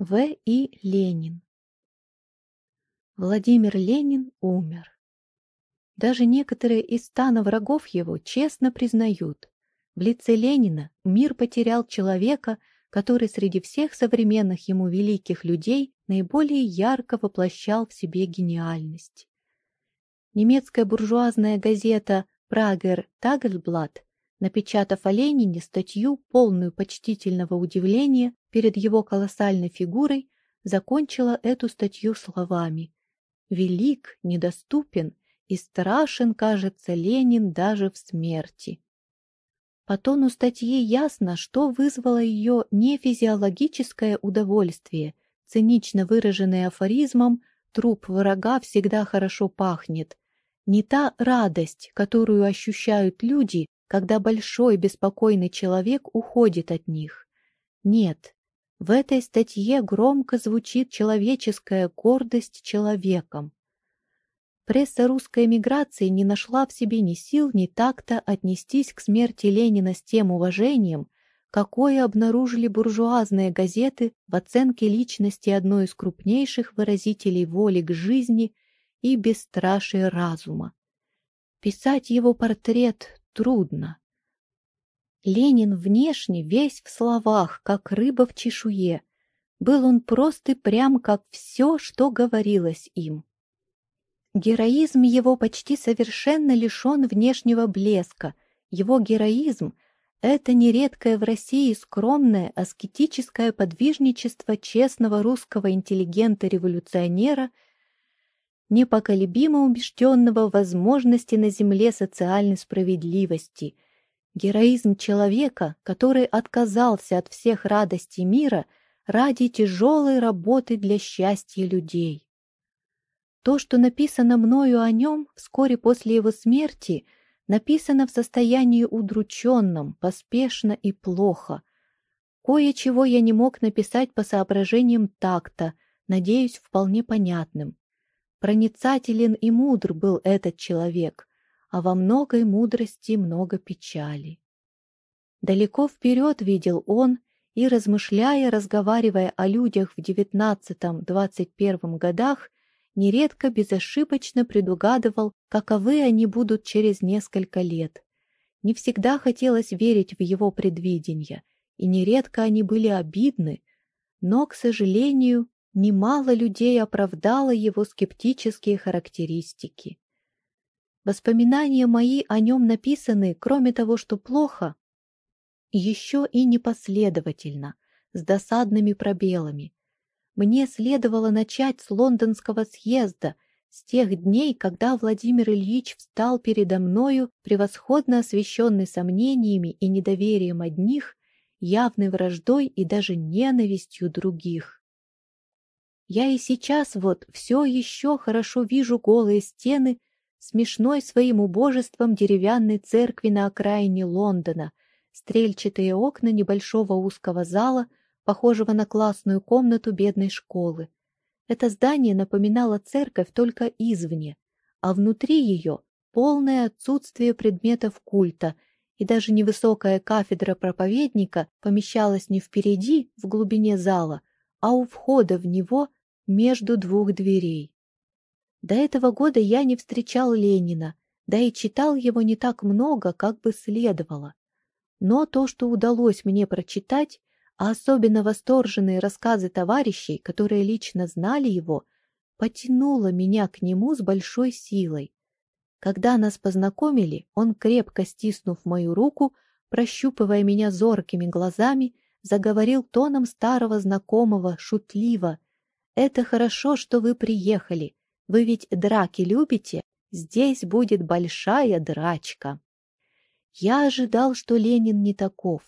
В. И. Ленин Владимир Ленин умер. Даже некоторые из стана врагов его честно признают, в лице Ленина мир потерял человека, который среди всех современных ему великих людей наиболее ярко воплощал в себе гениальность. Немецкая буржуазная газета «Прагер Тагельблат», напечатав о Ленине статью, полную почтительного удивления перед его колоссальной фигурой, закончила эту статью словами. «Велик, недоступен и страшен, кажется, Ленин даже в смерти». По тону статьи ясно, что вызвало ее не физиологическое удовольствие, цинично выраженное афоризмом «труп врага всегда хорошо пахнет», не та радость, которую ощущают люди, когда большой беспокойный человек уходит от них. Нет, в этой статье громко звучит человеческая гордость человеком. Пресса русской эмиграции не нашла в себе ни сил, ни такта отнестись к смерти Ленина с тем уважением, какое обнаружили буржуазные газеты в оценке личности одной из крупнейших выразителей воли к жизни и бесстрашия разума. Писать его портрет трудно. Ленин внешне весь в словах, как рыба в чешуе. Был он прост и прям, как все, что говорилось им. Героизм его почти совершенно лишен внешнего блеска. Его героизм — это нередкое в России скромное аскетическое подвижничество честного русского интеллигента-революционера, непоколебимо убежденного в возможности на земле социальной справедливости, героизм человека, который отказался от всех радостей мира ради тяжелой работы для счастья людей. То, что написано мною о нем вскоре после его смерти, написано в состоянии удрученном, поспешно и плохо. Кое-чего я не мог написать по соображениям такта, надеюсь, вполне понятным. Проницателен и мудр был этот человек, а во многой мудрости много печали. Далеко вперед видел он, и, размышляя, разговаривая о людях в девятнадцатом-двадцать первом годах, нередко безошибочно предугадывал, каковы они будут через несколько лет. Не всегда хотелось верить в его предвидения, и нередко они были обидны, но, к сожалению, немало людей оправдало его скептические характеристики. Воспоминания мои о нем написаны, кроме того, что плохо, еще и непоследовательно, с досадными пробелами. Мне следовало начать с лондонского съезда, с тех дней, когда Владимир Ильич встал передо мною, превосходно освещенный сомнениями и недоверием одних, явной враждой и даже ненавистью других. Я и сейчас вот все еще хорошо вижу голые стены смешной своим убожеством деревянной церкви на окраине Лондона, стрельчатые окна небольшого узкого зала — похожего на классную комнату бедной школы. Это здание напоминало церковь только извне, а внутри ее полное отсутствие предметов культа, и даже невысокая кафедра проповедника помещалась не впереди, в глубине зала, а у входа в него между двух дверей. До этого года я не встречал Ленина, да и читал его не так много, как бы следовало. Но то, что удалось мне прочитать, а особенно восторженные рассказы товарищей, которые лично знали его, потянуло меня к нему с большой силой. Когда нас познакомили, он, крепко стиснув мою руку, прощупывая меня зоркими глазами, заговорил тоном старого знакомого, шутливо. «Это хорошо, что вы приехали. Вы ведь драки любите? Здесь будет большая драчка». Я ожидал, что Ленин не таков.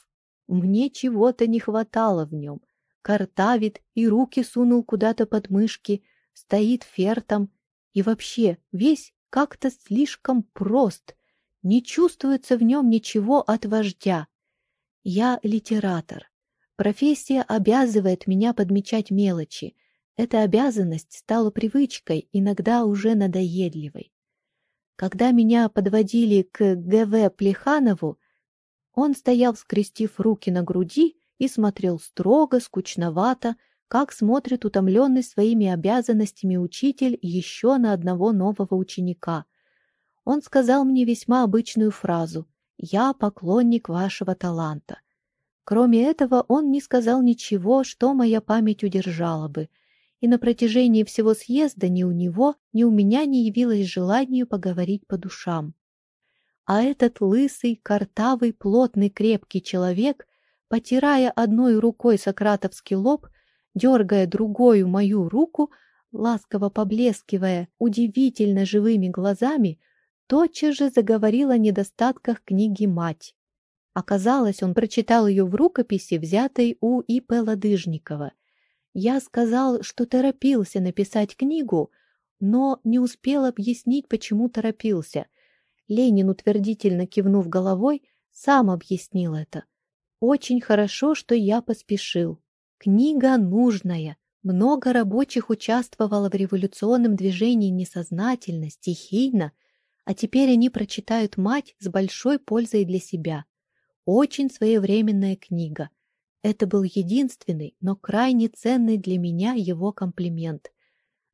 Мне чего-то не хватало в нем. Картавит и руки сунул куда-то под мышки, стоит фертом. И вообще весь как-то слишком прост. Не чувствуется в нем ничего от вождя. Я литератор. Профессия обязывает меня подмечать мелочи. Эта обязанность стала привычкой, иногда уже надоедливой. Когда меня подводили к Г.В. Плеханову, он стоял, скрестив руки на груди, и смотрел строго, скучновато, как смотрит утомленный своими обязанностями учитель еще на одного нового ученика. Он сказал мне весьма обычную фразу «Я поклонник вашего таланта». Кроме этого, он не сказал ничего, что моя память удержала бы, и на протяжении всего съезда ни у него, ни у меня не явилось желанию поговорить по душам. А этот лысый, картавый, плотный, крепкий человек, потирая одной рукой сократовский лоб, дергая другую мою руку, ласково поблескивая удивительно живыми глазами, тотчас же заговорил о недостатках книги «Мать». Оказалось, он прочитал ее в рукописи, взятой у И.П. Ладыжникова. Я сказал, что торопился написать книгу, но не успел объяснить, почему торопился. Ленин, утвердительно кивнув головой, сам объяснил это. Очень хорошо, что я поспешил. Книга нужная. Много рабочих участвовало в революционном движении несознательно, стихийно, а теперь они прочитают «Мать» с большой пользой для себя. Очень своевременная книга. Это был единственный, но крайне ценный для меня его комплимент.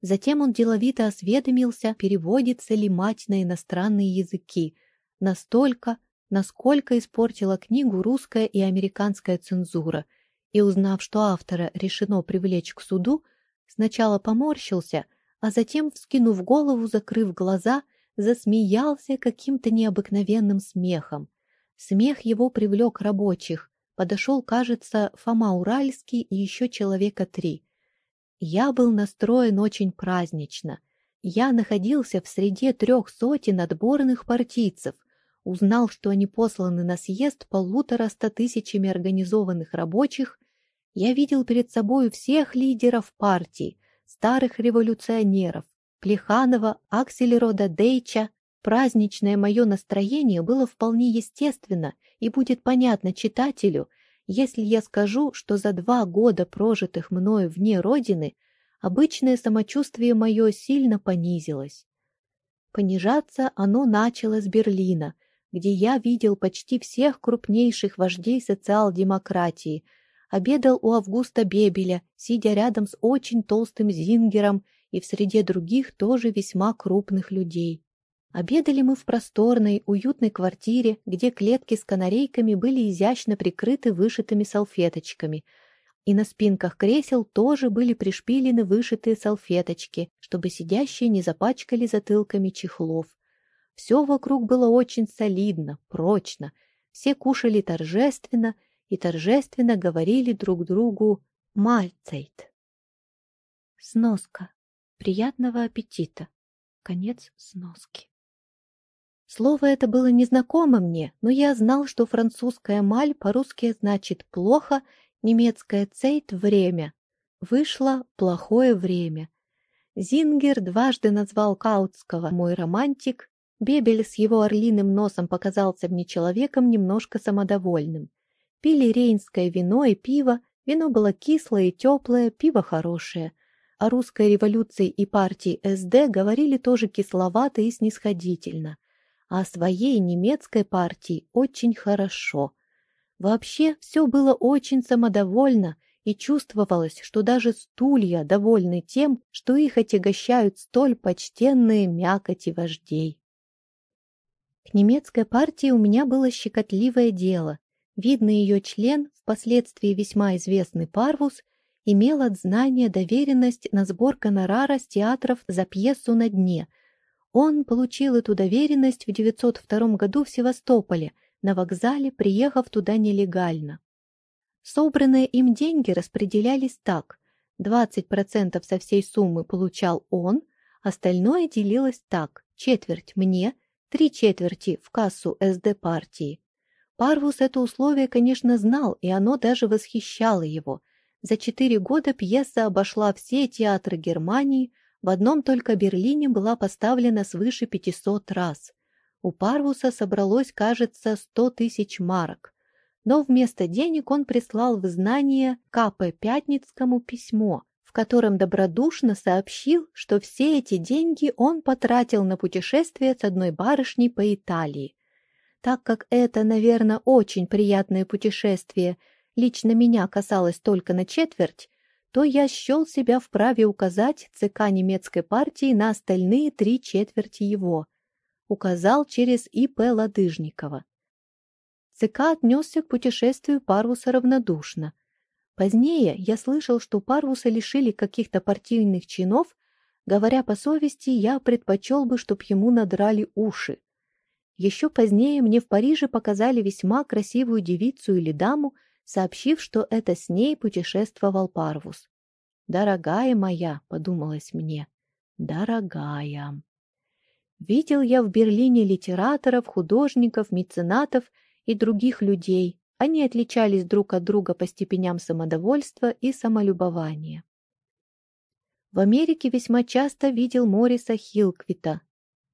Затем он деловито осведомился, переводится ли мать на иностранные языки, настолько, насколько испортила книгу русская и американская цензура, и, узнав, что автора решено привлечь к суду, сначала поморщился, а затем, вскинув голову, закрыв глаза, засмеялся каким-то необыкновенным смехом. Смех его привлек рабочих. Подошел, кажется, Фома Уральский и еще человека три. Я был настроен очень празднично. Я находился в среде трех сотен отборных партийцев, узнал, что они посланы на съезд полутора ста тысячами организованных рабочих, я видел перед собой всех лидеров партии, старых революционеров, Плеханова, Аксельрода Дейча, Праздничное мое настроение было вполне естественно и будет понятно читателю, если я скажу, что за два года, прожитых мною вне Родины, обычное самочувствие мое сильно понизилось. Понижаться оно начало с Берлина, где я видел почти всех крупнейших вождей социал-демократии, обедал у Августа Бебеля, сидя рядом с очень толстым Зингером и в среде других тоже весьма крупных людей. Обедали мы в просторной, уютной квартире, где клетки с канарейками были изящно прикрыты вышитыми салфеточками, и на спинках кресел тоже были пришпилены вышитые салфеточки, чтобы сидящие не запачкали затылками чехлов. Все вокруг было очень солидно, прочно, все кушали торжественно и торжественно говорили друг другу «Мальцейт». Сноска. Приятного аппетита. Конец сноски. Слово это было незнакомо мне, но я знал, что французская «маль» по-русски значит «плохо», немецкая «цейт» — «время». Вышло «плохое время». Зингер дважды назвал Каутского «мой романтик», Бебель с его орлиным носом показался мне человеком немножко самодовольным. Пили рейнское вино и пиво, вино было кислое и теплое, пиво хорошее. О русской революции и партии СД говорили тоже кисловато и снисходительно а своей немецкой партии очень хорошо. Вообще все было очень самодовольно, и чувствовалось, что даже стулья довольны тем, что их отягощают столь почтенные мякоти вождей. К немецкой партии у меня было щекотливое дело. Видный ее член, впоследствии весьма известный Парвус, имел от знания доверенность на сбор гонорара с театров за пьесу на дне – он получил эту доверенность в 902 году в Севастополе, на вокзале, приехав туда нелегально. Собранные им деньги распределялись так. 20% со всей суммы получал он, остальное делилось так. Четверть мне, три четверти в кассу СД партии. Парвус это условие, конечно, знал, и оно даже восхищало его. За четыре года пьеса обошла все театры Германии, в одном только Берлине была поставлена свыше 500 раз. У Парвуса собралось, кажется, 100 тысяч марок. Но вместо денег он прислал в знание К.П. Пятницкому письмо, в котором добродушно сообщил, что все эти деньги он потратил на путешествие с одной барышней по Италии. Так как это, наверное, очень приятное путешествие, лично меня касалось только на четверть, то я счел себя вправе указать ЦК немецкой партии на остальные три четверти его. Указал через И.П. Ладыжникова. ЦК отнесся к путешествию Парвуса равнодушно. Позднее я слышал, что Парвуса лишили каких-то партийных чинов, говоря по совести, я предпочел бы, чтоб ему надрали уши. Еще позднее мне в Париже показали весьма красивую девицу или даму, сообщив, что это с ней путешествовал Парвус. «Дорогая моя», — подумалось мне, — «дорогая». Видел я в Берлине литераторов, художников, меценатов и других людей. Они отличались друг от друга по степеням самодовольства и самолюбования. В Америке весьма часто видел Мориса Хилквита,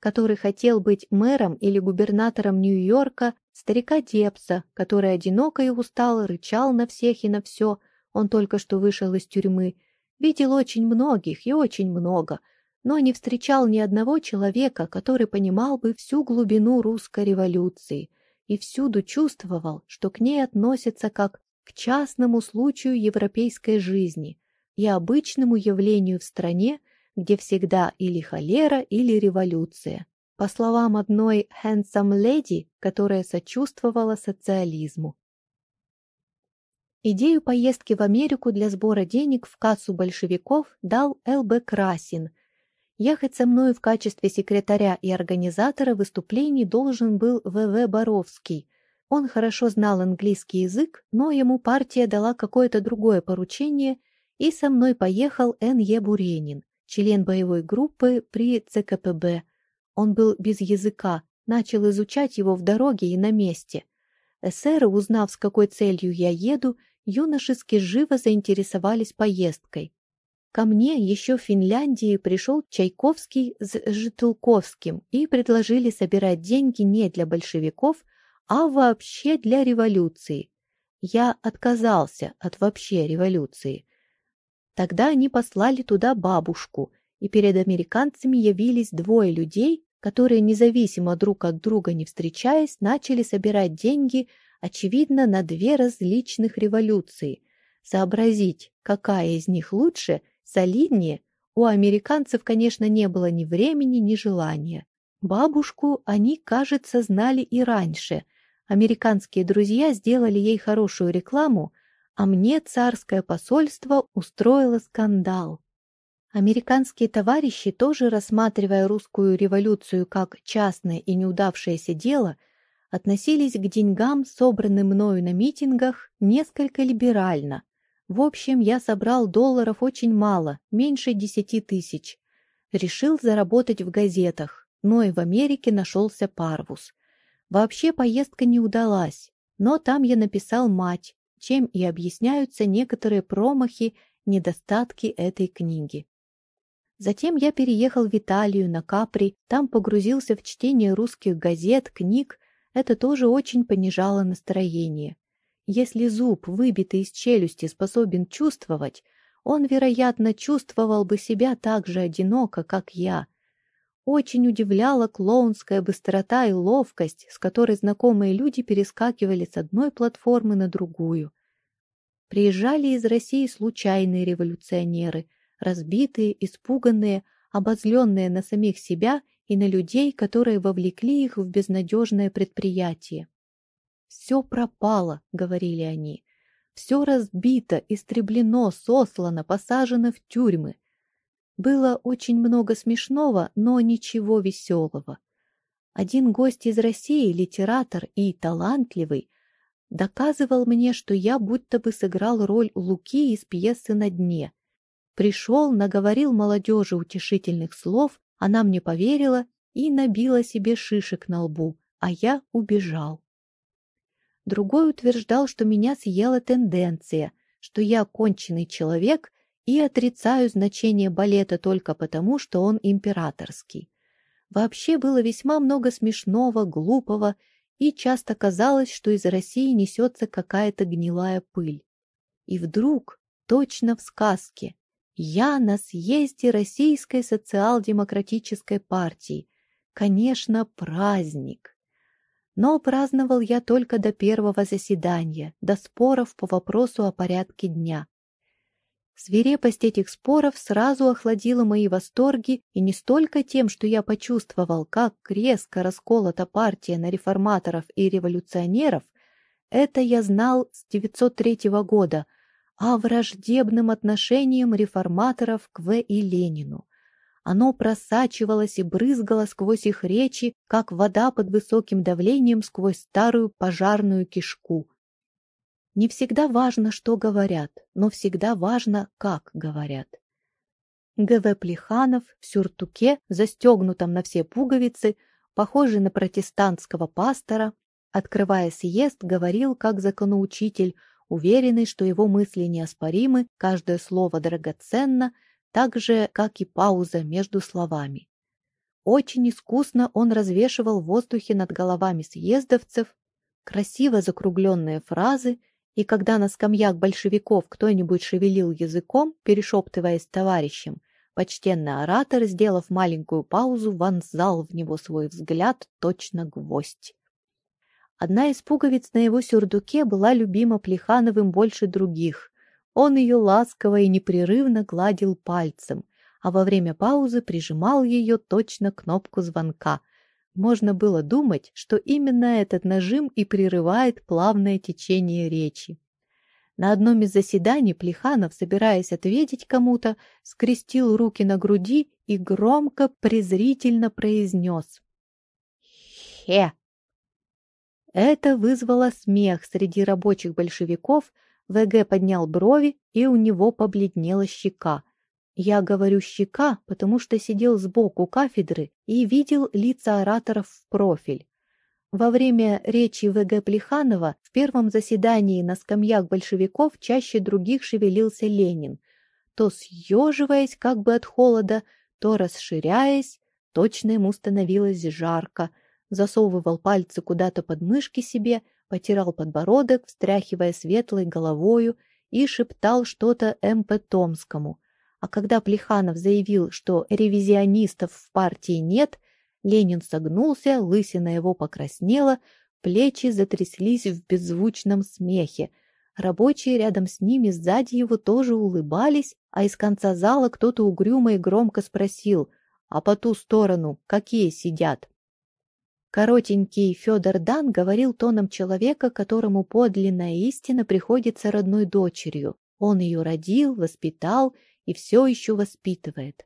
который хотел быть мэром или губернатором Нью-Йорка, старика Депса, который одиноко и устал, рычал на всех и на все, он только что вышел из тюрьмы, видел очень многих и очень много, но не встречал ни одного человека, который понимал бы всю глубину русской революции – и всюду чувствовал, что к ней относятся как к частному случаю европейской жизни и обычному явлению в стране, где всегда или холера, или революция. По словам одной «handsome lady», которая сочувствовала социализму. Идею поездки в Америку для сбора денег в кассу большевиков дал Л.Б. Красин – Ехать со мной в качестве секретаря и организатора выступлений должен был В.В. Боровский. Он хорошо знал английский язык, но ему партия дала какое-то другое поручение, и со мной поехал Н.Е. Буренин, член боевой группы при ЦКПБ. Он был без языка, начал изучать его в дороге и на месте. Эсеры, узнав, с какой целью я еду, юношески живо заинтересовались поездкой. Ко мне еще в Финляндии пришел Чайковский с Житулковским и предложили собирать деньги не для большевиков, а вообще для революции. Я отказался от вообще революции. Тогда они послали туда бабушку, и перед американцами явились двое людей, которые, независимо друг от друга не встречаясь, начали собирать деньги, очевидно, на две различных революции. Сообразить, какая из них лучше – солиднее, у американцев, конечно, не было ни времени, ни желания. Бабушку они, кажется, знали и раньше. Американские друзья сделали ей хорошую рекламу, а мне царское посольство устроило скандал. Американские товарищи, тоже рассматривая русскую революцию как частное и неудавшееся дело, относились к деньгам, собранным мною на митингах, несколько либерально, в общем, я собрал долларов очень мало, меньше десяти тысяч. Решил заработать в газетах, но и в Америке нашелся Парвус. Вообще поездка не удалась, но там я написал мать, чем и объясняются некоторые промахи, недостатки этой книги. Затем я переехал в Италию, на Капри, там погрузился в чтение русских газет, книг, это тоже очень понижало настроение. Если зуб, выбитый из челюсти, способен чувствовать, он, вероятно, чувствовал бы себя так же одиноко, как я. Очень удивляла клоунская быстрота и ловкость, с которой знакомые люди перескакивали с одной платформы на другую. Приезжали из России случайные революционеры, разбитые, испуганные, обозленные на самих себя и на людей, которые вовлекли их в безнадежное предприятие. «Все пропало», — говорили они. «Все разбито, истреблено, сослано, посажено в тюрьмы». Было очень много смешного, но ничего веселого. Один гость из России, литератор и талантливый, доказывал мне, что я будто бы сыграл роль Луки из пьесы «На дне». Пришел, наговорил молодежи утешительных слов, она мне поверила и набила себе шишек на лбу, а я убежал. Другой утверждал, что меня съела тенденция, что я конченый человек и отрицаю значение балета только потому, что он императорский. Вообще было весьма много смешного, глупого, и часто казалось, что из России несется какая-то гнилая пыль. И вдруг, точно в сказке, я на съезде Российской социал-демократической партии. Конечно, праздник. Но праздновал я только до первого заседания, до споров по вопросу о порядке дня. Свирепость этих споров сразу охладила мои восторги, и не столько тем, что я почувствовал, как резко расколота партия на реформаторов и революционеров, это я знал с 903 года, а враждебным отношением реформаторов к В. и Ленину. Оно просачивалось и брызгало сквозь их речи, как вода под высоким давлением сквозь старую пожарную кишку. Не всегда важно, что говорят, но всегда важно, как говорят. Г.В. Плеханов в сюртуке, застегнутом на все пуговицы, похожий на протестантского пастора, открывая съезд, говорил как законоучитель, уверенный, что его мысли неоспоримы, каждое слово драгоценно, так же, как и пауза между словами. Очень искусно он развешивал в воздухе над головами съездовцев красиво закругленные фразы и когда на скамьях большевиков кто-нибудь шевелил языком, перешептываясь товарищем, почтенный оратор, сделав маленькую паузу, вонзал в него свой взгляд точно гвоздь. Одна из пуговиц на его сюрдуке была любима Плехановым больше других. Он ее ласково и непрерывно гладил пальцем, а во время паузы прижимал ее точно кнопку звонка — можно было думать, что именно этот нажим и прерывает плавное течение речи. На одном из заседаний Плеханов, собираясь ответить кому-то, скрестил руки на груди и громко, презрительно произнес «Хе!». Это вызвало смех среди рабочих большевиков, ВГ поднял брови, и у него побледнела щека. Я говорю «щека», потому что сидел сбоку кафедры и видел лица ораторов в профиль. Во время речи В.Г. Плеханова в первом заседании на скамьях большевиков чаще других шевелился Ленин, то съеживаясь как бы от холода, то расширяясь, точно ему становилось жарко, засовывал пальцы куда-то под мышки себе, потирал подбородок, встряхивая светлой головою и шептал что-то М.П. Томскому, а когда Плеханов заявил, что ревизионистов в партии нет, Ленин согнулся, лысина его покраснела, плечи затряслись в беззвучном смехе. Рабочие рядом с ними сзади его тоже улыбались, а из конца зала кто-то угрюмо и громко спросил, а по ту сторону какие сидят? Коротенький Федор Дан говорил тоном человека, которому подлинная истина приходится родной дочерью. Он ее родил, воспитал и все еще воспитывает.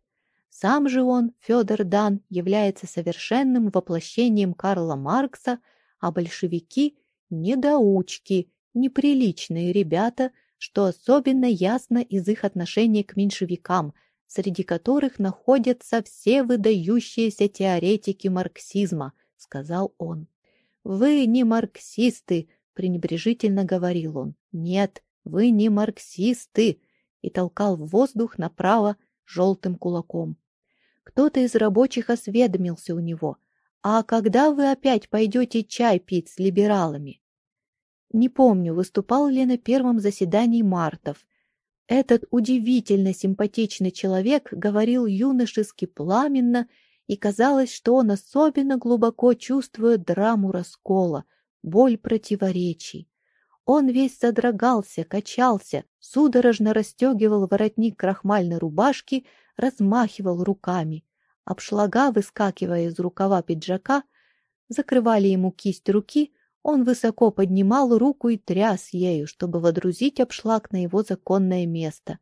Сам же он, Федор Дан, является совершенным воплощением Карла Маркса, а большевики – недоучки, неприличные ребята, что особенно ясно из их отношения к меньшевикам, среди которых находятся все выдающиеся теоретики марксизма, сказал он. «Вы не марксисты», – пренебрежительно говорил он. «Нет, вы не марксисты, и толкал в воздух направо желтым кулаком. Кто-то из рабочих осведомился у него. «А когда вы опять пойдете чай пить с либералами?» Не помню, выступал ли на первом заседании Мартов. Этот удивительно симпатичный человек говорил юношески пламенно, и казалось, что он особенно глубоко чувствует драму раскола, боль противоречий. Он весь содрогался, качался, судорожно расстегивал воротник крахмальной рубашки, размахивал руками. Обшлага, выскакивая из рукава пиджака, закрывали ему кисть руки, он высоко поднимал руку и тряс ею, чтобы водрузить обшлаг на его законное место.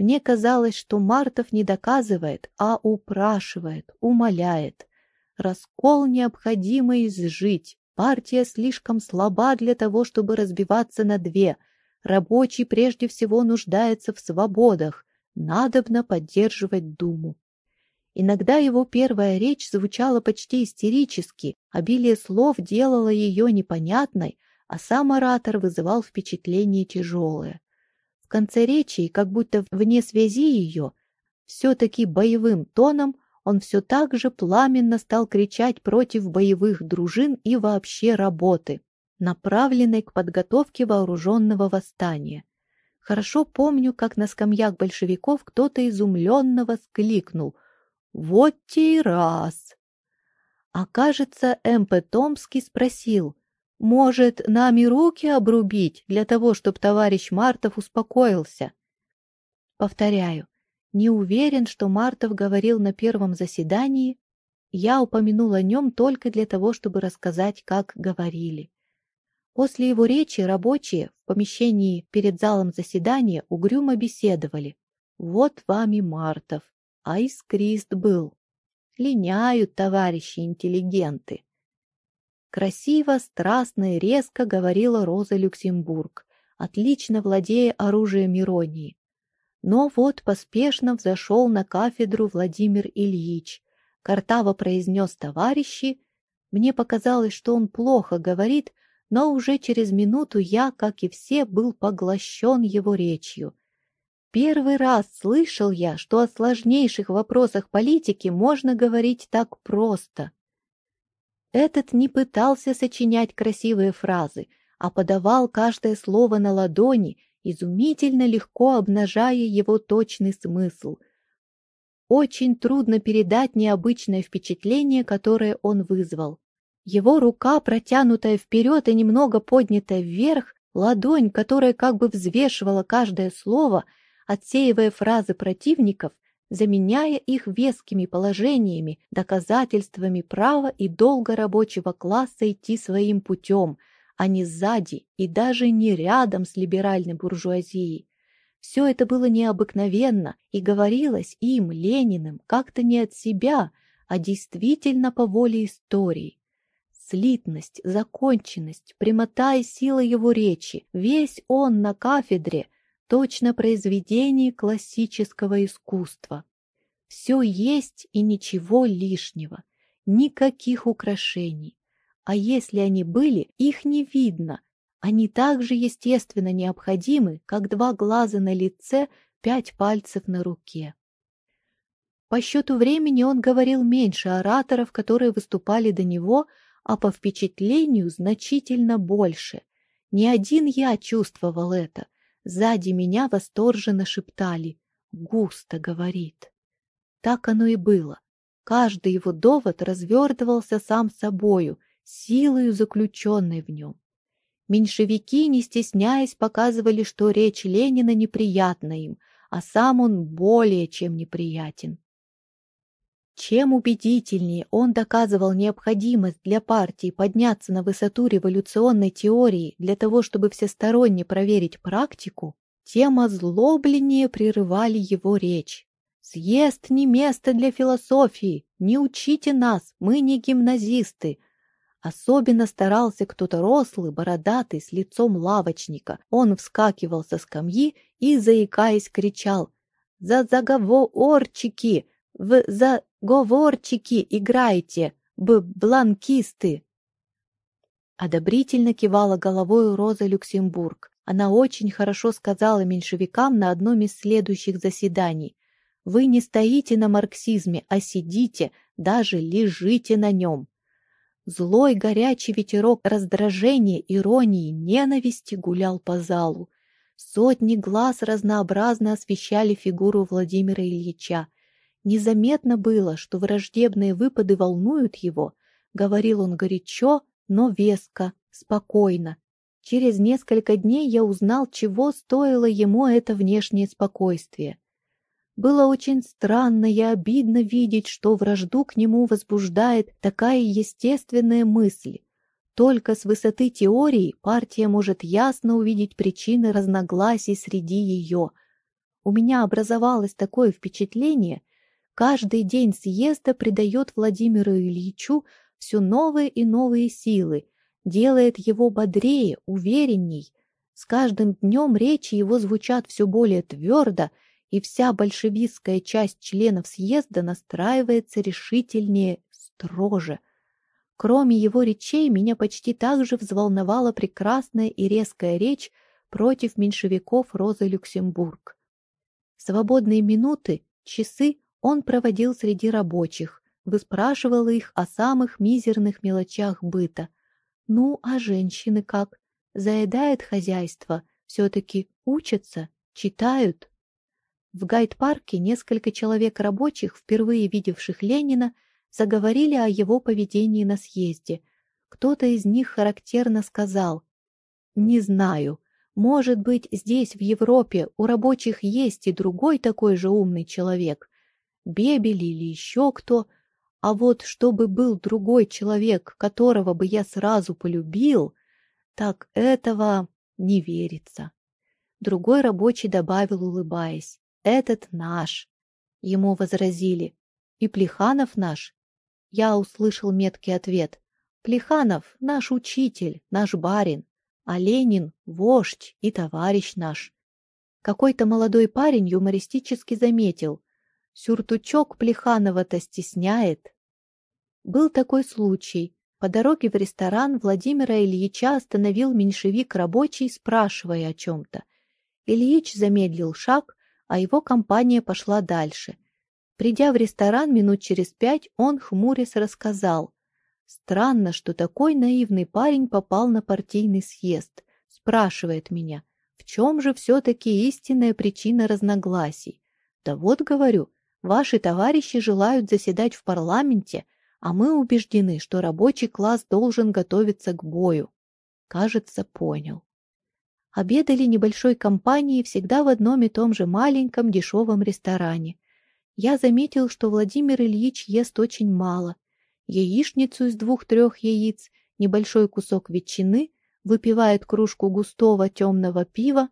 Мне казалось, что Мартов не доказывает, а упрашивает, умоляет. Раскол необходимо изжить, Партия слишком слаба для того, чтобы разбиваться на две. Рабочий прежде всего нуждается в свободах. Надобно поддерживать Думу. Иногда его первая речь звучала почти истерически, обилие слов делало ее непонятной, а сам оратор вызывал впечатление тяжелое. Конце речи, как будто вне связи ее, все-таки боевым тоном он все так же пламенно стал кричать против боевых дружин и вообще работы, направленной к подготовке вооруженного восстания. Хорошо помню, как на скамьях большевиков кто-то изумленно воскликнул «Вот те и раз!». А кажется, М.П. Томский спросил «Может, нам и руки обрубить для того, чтобы товарищ Мартов успокоился?» Повторяю, не уверен, что Мартов говорил на первом заседании. Я упомянул о нем только для того, чтобы рассказать, как говорили. После его речи рабочие в помещении перед залом заседания угрюмо беседовали. Вот вам и Мартов, а искрист был. Линяют товарищи интеллигенты. Красиво, страстно и резко говорила Роза Люксембург, отлично владея оружием иронии. Но вот поспешно взошел на кафедру Владимир Ильич. Картаво произнес товарищи. Мне показалось, что он плохо говорит, но уже через минуту я, как и все, был поглощен его речью. Первый раз слышал я, что о сложнейших вопросах политики можно говорить так просто. Этот не пытался сочинять красивые фразы, а подавал каждое слово на ладони, изумительно легко обнажая его точный смысл. Очень трудно передать необычное впечатление, которое он вызвал. Его рука, протянутая вперед и немного поднятая вверх, ладонь, которая как бы взвешивала каждое слово, отсеивая фразы противников, заменяя их вескими положениями, доказательствами права и долга рабочего класса идти своим путем, а не сзади и даже не рядом с либеральной буржуазией. Все это было необыкновенно и говорилось им, Лениным, как-то не от себя, а действительно по воле истории. Слитность, законченность, прямота и сила его речи, весь он на кафедре, точно произведение классического искусства. Все есть и ничего лишнего, никаких украшений. А если они были, их не видно. Они так же естественно необходимы, как два глаза на лице, пять пальцев на руке. По счету времени он говорил меньше ораторов, которые выступали до него, а по впечатлению значительно больше. Не один я чувствовал это. Сзади меня восторженно шептали «Густо говорит». Так оно и было. Каждый его довод развертывался сам собою, силою заключенной в нем. Меньшевики, не стесняясь, показывали, что речь Ленина неприятна им, а сам он более чем неприятен. Чем убедительнее он доказывал необходимость для партии подняться на высоту революционной теории для того, чтобы всесторонне проверить практику, тем озлобленнее прерывали его речь. «Съезд не место для философии, не учите нас, мы не гимназисты». Особенно старался кто-то рослый, бородатый, с лицом лавочника. Он вскакивал со скамьи и, заикаясь, кричал «За заговорчики! В заговорчики играете, б бланкисты!» Одобрительно кивала головой Роза Люксембург. Она очень хорошо сказала меньшевикам на одном из следующих заседаний. «Вы не стоите на марксизме, а сидите, даже лежите на нем». Злой горячий ветерок раздражения, иронии, ненависти гулял по залу. Сотни глаз разнообразно освещали фигуру Владимира Ильича. Незаметно было, что враждебные выпады волнуют его. Говорил он горячо, но веско, спокойно. Через несколько дней я узнал, чего стоило ему это внешнее спокойствие. Было очень странно и обидно видеть, что вражду к нему возбуждает такая естественная мысль. Только с высоты теории партия может ясно увидеть причины разногласий среди ее. У меня образовалось такое впечатление, Каждый день съезда придает Владимиру Ильичу все новые и новые силы, делает его бодрее, уверенней. С каждым днем речи его звучат все более твердо, и вся большевистская часть членов съезда настраивается решительнее, строже. Кроме его речей, меня почти так же взволновала прекрасная и резкая речь против меньшевиков Розы Люксембург. Свободные минуты, часы он проводил среди рабочих, выспрашивал их о самых мизерных мелочах быта. Ну, а женщины как? Заедает хозяйство? Все-таки учатся? Читают? В гайд-парке несколько человек рабочих, впервые видевших Ленина, заговорили о его поведении на съезде. Кто-то из них характерно сказал «Не знаю, Может быть, здесь, в Европе, у рабочих есть и другой такой же умный человек, Бебель или еще кто, а вот чтобы был другой человек, которого бы я сразу полюбил, так этого не верится. Другой рабочий добавил, улыбаясь, «Этот наш». Ему возразили, «И Плеханов наш?» Я услышал меткий ответ, «Плеханов — наш учитель, наш барин, а Ленин — вождь и товарищ наш». Какой-то молодой парень юмористически заметил, «Сюртучок Плеханова-то стесняет». Был такой случай. По дороге в ресторан Владимира Ильича остановил меньшевик рабочий, спрашивая о чем-то. Ильич замедлил шаг, а его компания пошла дальше. Придя в ресторан минут через пять, он, хмурясь, рассказал. Странно, что такой наивный парень попал на партийный съезд. Спрашивает меня, в чем же все-таки истинная причина разногласий? Да вот, говорю, ваши товарищи желают заседать в парламенте, а мы убеждены, что рабочий класс должен готовиться к бою. Кажется, понял. Обедали небольшой компанией всегда в одном и том же маленьком дешевом ресторане. Я заметил, что Владимир Ильич ест очень мало. Яичницу из двух-трех яиц, небольшой кусок ветчины, выпивает кружку густого темного пива.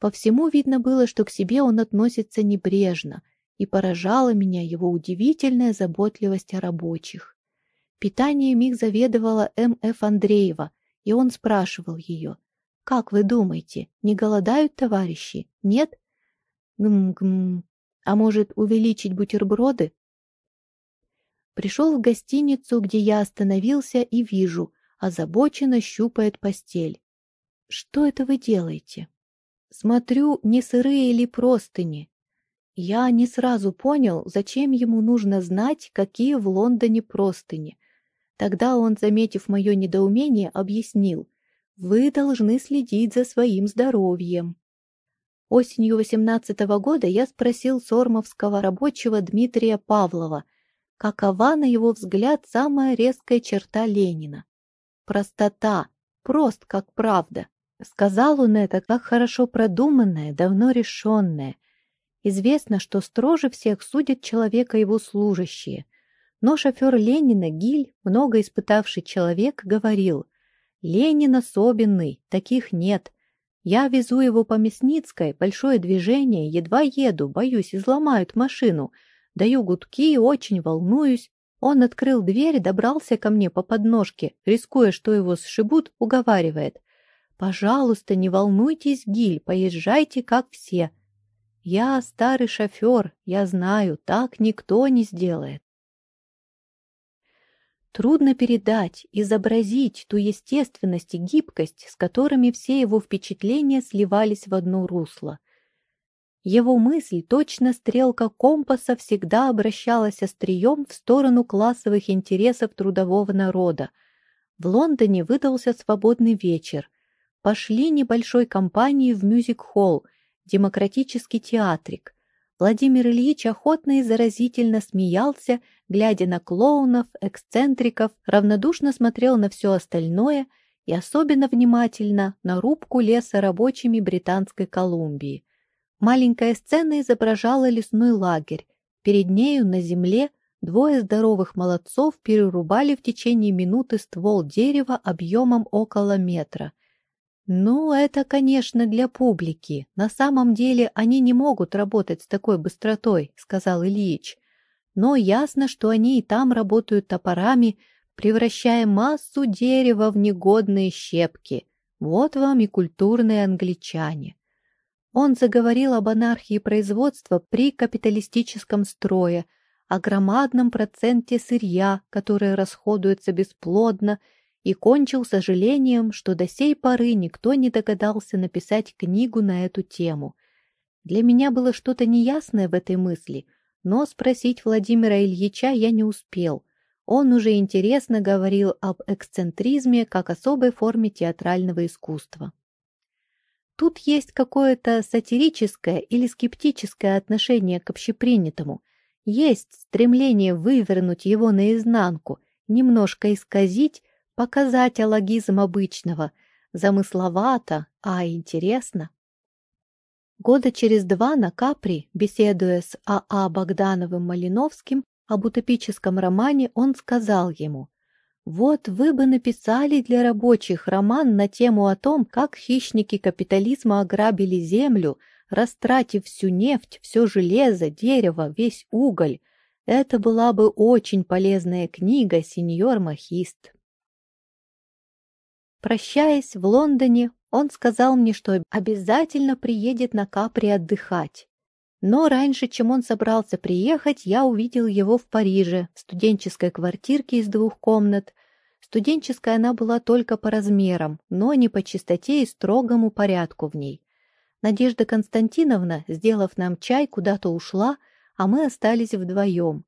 По всему видно было, что к себе он относится небрежно – и поражала меня его удивительная заботливость о рабочих. Питанием их заведовала М.Ф. Андреева, и он спрашивал ее, «Как вы думаете, не голодают товарищи? Нет?» «Гм-гм, а может, увеличить бутерброды?» Пришел в гостиницу, где я остановился, и вижу, озабоченно щупает постель. «Что это вы делаете?» «Смотрю, не сырые ли простыни?» Я не сразу понял, зачем ему нужно знать, какие в Лондоне простыни. Тогда он, заметив мое недоумение, объяснил, «Вы должны следить за своим здоровьем». Осенью 18 -го года я спросил сормовского рабочего Дмитрия Павлова, какова, на его взгляд, самая резкая черта Ленина. «Простота, прост как правда». Сказал он это, как хорошо продуманное, давно решенное, Известно, что строже всех судят человека его служащие. Но шофер Ленина Гиль, много испытавший человек, говорил, «Ленин особенный, таких нет. Я везу его по Мясницкой, большое движение, едва еду, боюсь, изломают машину. Даю гудки, очень волнуюсь. Он открыл дверь, добрался ко мне по подножке, рискуя, что его сшибут, уговаривает. «Пожалуйста, не волнуйтесь, Гиль, поезжайте, как все. Я старый шофер, я знаю, так никто не сделает. Трудно передать, изобразить ту естественность и гибкость, с которыми все его впечатления сливались в одно русло. Его мысль, точно стрелка компаса, всегда обращалась острием в сторону классовых интересов трудового народа. В Лондоне выдался свободный вечер. Пошли небольшой компанией в мюзик-холл, демократический театрик. Владимир Ильич охотно и заразительно смеялся, глядя на клоунов, эксцентриков, равнодушно смотрел на все остальное и особенно внимательно на рубку леса рабочими Британской Колумбии. Маленькая сцена изображала лесной лагерь. Перед нею на земле двое здоровых молодцов перерубали в течение минуты ствол дерева объемом около метра – «Ну, это, конечно, для публики. На самом деле они не могут работать с такой быстротой», — сказал Ильич. «Но ясно, что они и там работают топорами, превращая массу дерева в негодные щепки. Вот вам и культурные англичане». Он заговорил об анархии производства при капиталистическом строе, о громадном проценте сырья, которое расходуется бесплодно, и кончил сожалением, что до сей поры никто не догадался написать книгу на эту тему. Для меня было что-то неясное в этой мысли, но спросить Владимира Ильича я не успел. Он уже интересно говорил об эксцентризме как особой форме театрального искусства. Тут есть какое-то сатирическое или скептическое отношение к общепринятому. Есть стремление вывернуть его наизнанку, немножко исказить, показать алогизм обычного, Замысловато, а интересно. Года через два на Капри, беседуя с А.А. Богдановым-Малиновским об утопическом романе, он сказал ему, «Вот вы бы написали для рабочих роман на тему о том, как хищники капитализма ограбили землю, растратив всю нефть, все железо, дерево, весь уголь. Это была бы очень полезная книга, сеньор Махист». Прощаясь в Лондоне, он сказал мне, что обязательно приедет на Капри отдыхать. Но раньше, чем он собрался приехать, я увидел его в Париже, в студенческой квартирке из двух комнат. Студенческая она была только по размерам, но не по чистоте и строгому порядку в ней. Надежда Константиновна, сделав нам чай, куда-то ушла, а мы остались вдвоем.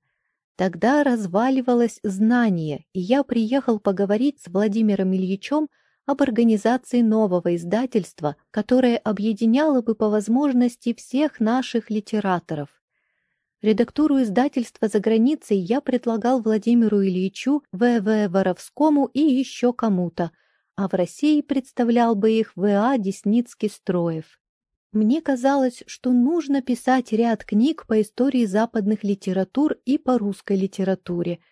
Тогда разваливалось знание, и я приехал поговорить с Владимиром Ильичем об организации нового издательства, которое объединяло бы по возможности всех наших литераторов. Редактуру издательства за границей я предлагал Владимиру Ильичу, В.В. Воровскому и еще кому-то, а в России представлял бы их В.А. Десницкий-Строев. Мне казалось, что нужно писать ряд книг по истории западных литератур и по русской литературе –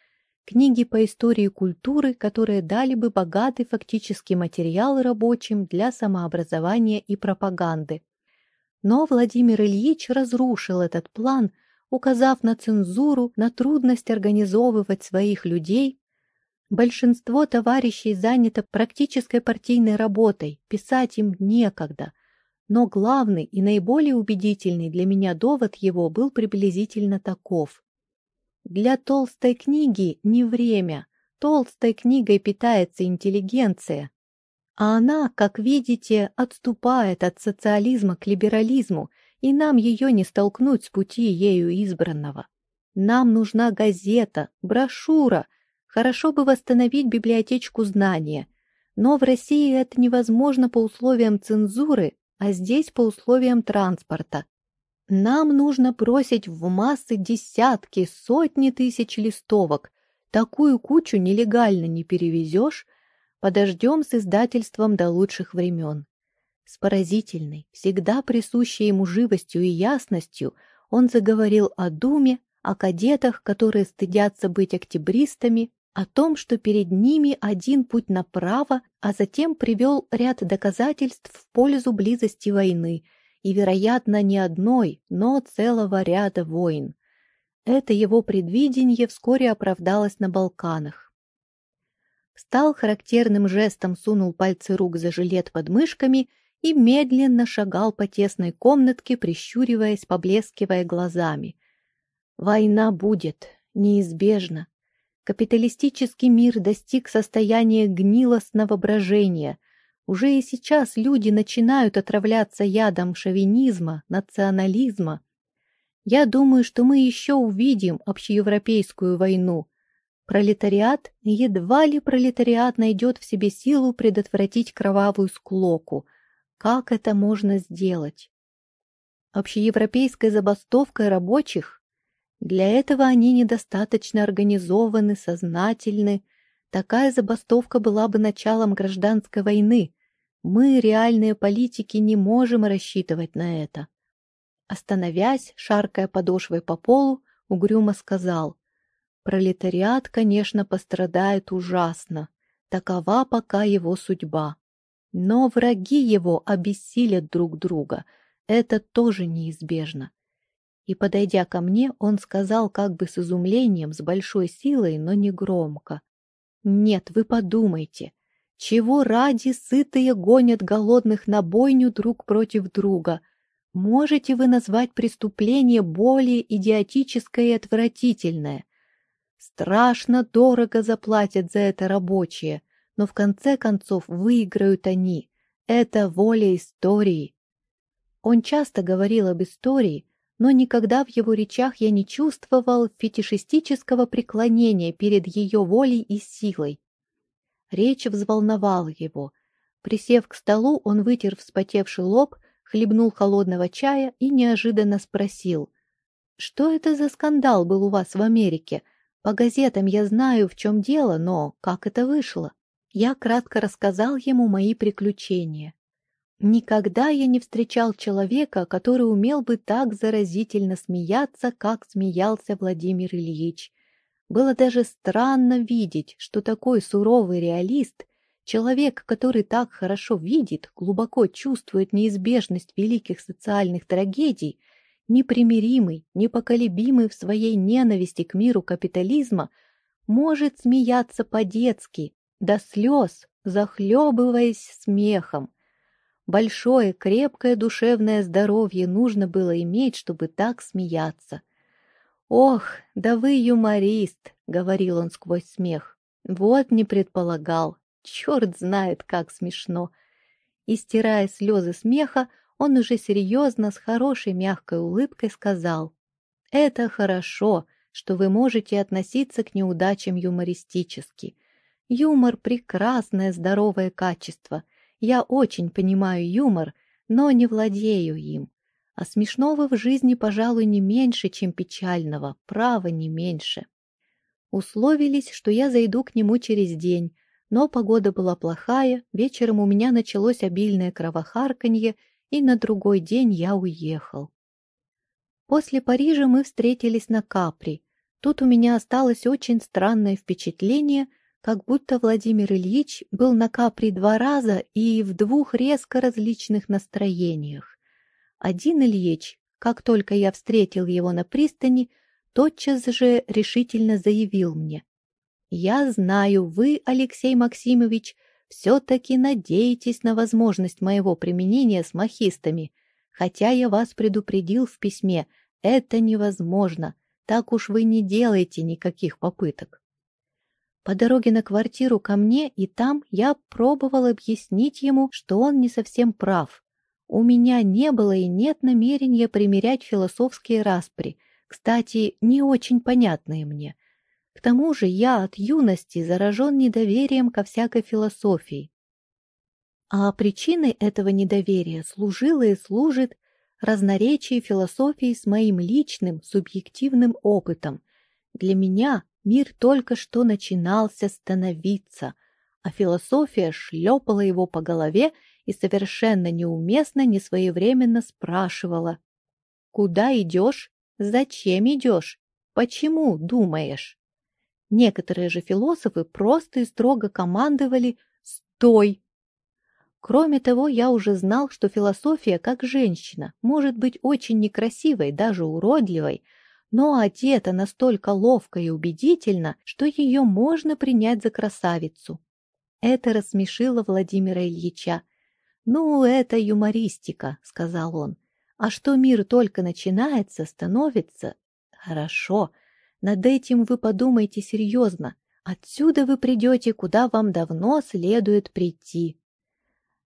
книги по истории культуры, которые дали бы богатый фактический материал рабочим для самообразования и пропаганды. Но Владимир Ильич разрушил этот план, указав на цензуру, на трудность организовывать своих людей. Большинство товарищей занято практической партийной работой, писать им некогда. Но главный и наиболее убедительный для меня довод его был приблизительно таков. Для толстой книги не время. Толстой книгой питается интеллигенция. А она, как видите, отступает от социализма к либерализму, и нам ее не столкнуть с пути ею избранного. Нам нужна газета, брошюра. Хорошо бы восстановить библиотечку знания. Но в России это невозможно по условиям цензуры, а здесь по условиям транспорта. Нам нужно бросить в массы десятки, сотни тысяч листовок. Такую кучу нелегально не перевезешь. Подождем с издательством до лучших времен. С поразительной, всегда присущей ему живостью и ясностью он заговорил о Думе, о кадетах, которые стыдятся быть октябристами, о том, что перед ними один путь направо, а затем привел ряд доказательств в пользу близости войны – и, вероятно, не одной, но целого ряда войн. Это его предвидение вскоре оправдалось на Балканах. Встал характерным жестом, сунул пальцы рук за жилет под мышками и медленно шагал по тесной комнатке, прищуриваясь, поблескивая глазами. Война будет, неизбежно. Капиталистический мир достиг состояния гнилостного брожения, уже и сейчас люди начинают отравляться ядом шовинизма, национализма. Я думаю, что мы еще увидим общеевропейскую войну. Пролетариат, едва ли пролетариат найдет в себе силу предотвратить кровавую склоку. Как это можно сделать? Общеевропейской забастовкой рабочих? Для этого они недостаточно организованы, сознательны. Такая забастовка была бы началом гражданской войны, мы, реальные политики, не можем рассчитывать на это. Остановясь, шаркая подошвой по полу, угрюмо сказал, «Пролетариат, конечно, пострадает ужасно. Такова пока его судьба. Но враги его обессилят друг друга. Это тоже неизбежно». И, подойдя ко мне, он сказал как бы с изумлением, с большой силой, но не громко. «Нет, вы подумайте. Чего ради сытые гонят голодных на бойню друг против друга? Можете вы назвать преступление более идиотическое и отвратительное? Страшно дорого заплатят за это рабочие, но в конце концов выиграют они. Это воля истории. Он часто говорил об истории, но никогда в его речах я не чувствовал фетишистического преклонения перед ее волей и силой. Речь взволновала его. Присев к столу, он вытер вспотевший лоб, хлебнул холодного чая и неожиданно спросил. «Что это за скандал был у вас в Америке? По газетам я знаю, в чем дело, но как это вышло?» Я кратко рассказал ему мои приключения. Никогда я не встречал человека, который умел бы так заразительно смеяться, как смеялся Владимир Ильич. Было даже странно видеть, что такой суровый реалист, человек, который так хорошо видит, глубоко чувствует неизбежность великих социальных трагедий, непримиримый, непоколебимый в своей ненависти к миру капитализма, может смеяться по-детски, до слез, захлебываясь смехом. Большое, крепкое душевное здоровье нужно было иметь, чтобы так смеяться. «Ох, да вы юморист!» — говорил он сквозь смех. «Вот не предполагал. Черт знает, как смешно!» И, стирая слезы смеха, он уже серьезно, с хорошей мягкой улыбкой сказал. «Это хорошо, что вы можете относиться к неудачам юмористически. Юмор — прекрасное здоровое качество — я очень понимаю юмор, но не владею им. А смешного в жизни, пожалуй, не меньше, чем печального, право не меньше. Условились, что я зайду к нему через день, но погода была плохая, вечером у меня началось обильное кровохарканье, и на другой день я уехал. После Парижа мы встретились на Капри. Тут у меня осталось очень странное впечатление, как будто Владимир Ильич был на Капри два раза и в двух резко различных настроениях. Один Ильич, как только я встретил его на пристани, тотчас же решительно заявил мне. «Я знаю, вы, Алексей Максимович, все-таки надеетесь на возможность моего применения с махистами, хотя я вас предупредил в письме, это невозможно, так уж вы не делаете никаких попыток». По дороге на квартиру ко мне и там я пробовал объяснить ему, что он не совсем прав. У меня не было и нет намерения примерять философские распри, кстати, не очень понятные мне. К тому же я от юности заражен недоверием ко всякой философии. А причиной этого недоверия служило и служит разноречие философии с моим личным субъективным опытом. Для меня Мир только что начинался становиться, а философия шлепала его по голове и совершенно неуместно, несвоевременно спрашивала. «Куда идешь? Зачем идешь? Почему думаешь?» Некоторые же философы просто и строго командовали «Стой!». Кроме того, я уже знал, что философия, как женщина, может быть очень некрасивой, даже уродливой, но одета настолько ловко и убедительно, что ее можно принять за красавицу. Это рассмешило Владимира Ильича. «Ну, это юмористика», — сказал он. «А что мир только начинается, становится...» «Хорошо. Над этим вы подумайте серьезно. Отсюда вы придете, куда вам давно следует прийти».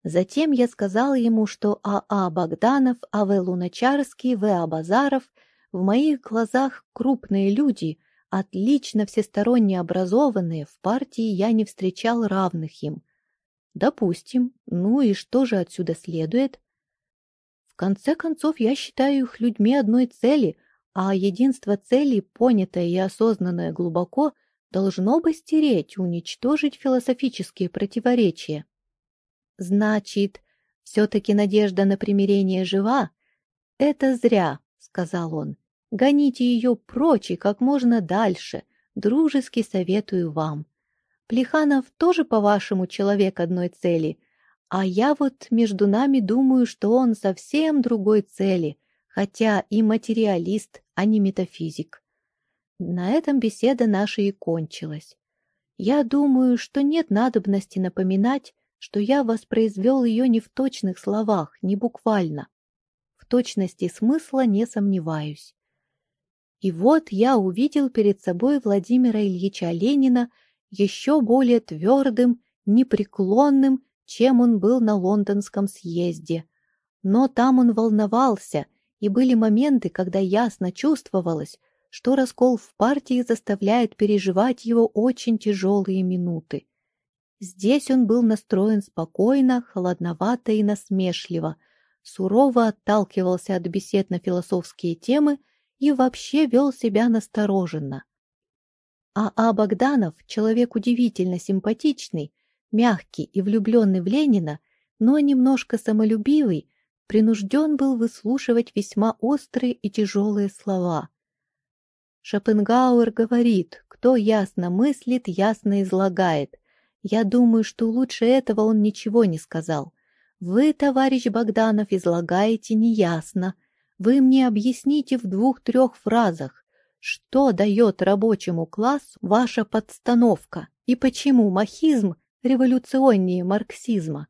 Затем я сказал ему, что А.А. А Богданов, А.В. Луначарский, В.А. Базаров — в моих глазах крупные люди, отлично всесторонне образованные, в партии я не встречал равных им. Допустим. Ну и что же отсюда следует? В конце концов, я считаю их людьми одной цели, а единство цели, понятое и осознанное глубоко, должно бы стереть, уничтожить философические противоречия. Значит, все-таки надежда на примирение жива? Это зря, сказал он. Гоните ее прочь и как можно дальше. Дружески советую вам. Плеханов тоже, по-вашему, человек одной цели, а я вот между нами думаю, что он совсем другой цели, хотя и материалист, а не метафизик. На этом беседа наша и кончилась. Я думаю, что нет надобности напоминать, что я воспроизвел ее не в точных словах, не буквально. Точности смысла не сомневаюсь. И вот я увидел перед собой Владимира Ильича Ленина еще более твердым, непреклонным, чем он был на лондонском съезде. Но там он волновался, и были моменты, когда ясно чувствовалось, что раскол в партии заставляет переживать его очень тяжелые минуты. Здесь он был настроен спокойно, холодновато и насмешливо, сурово отталкивался от бесед на философские темы и вообще вел себя настороженно. А А. Богданов, человек удивительно симпатичный, мягкий и влюбленный в Ленина, но немножко самолюбивый, принужден был выслушивать весьма острые и тяжелые слова. Шопенгауэр говорит, кто ясно мыслит, ясно излагает. Я думаю, что лучше этого он ничего не сказал. Вы, товарищ Богданов, излагаете неясно. Вы мне объясните в двух-трех фразах, что дает рабочему классу ваша подстановка и почему махизм революционнее марксизма.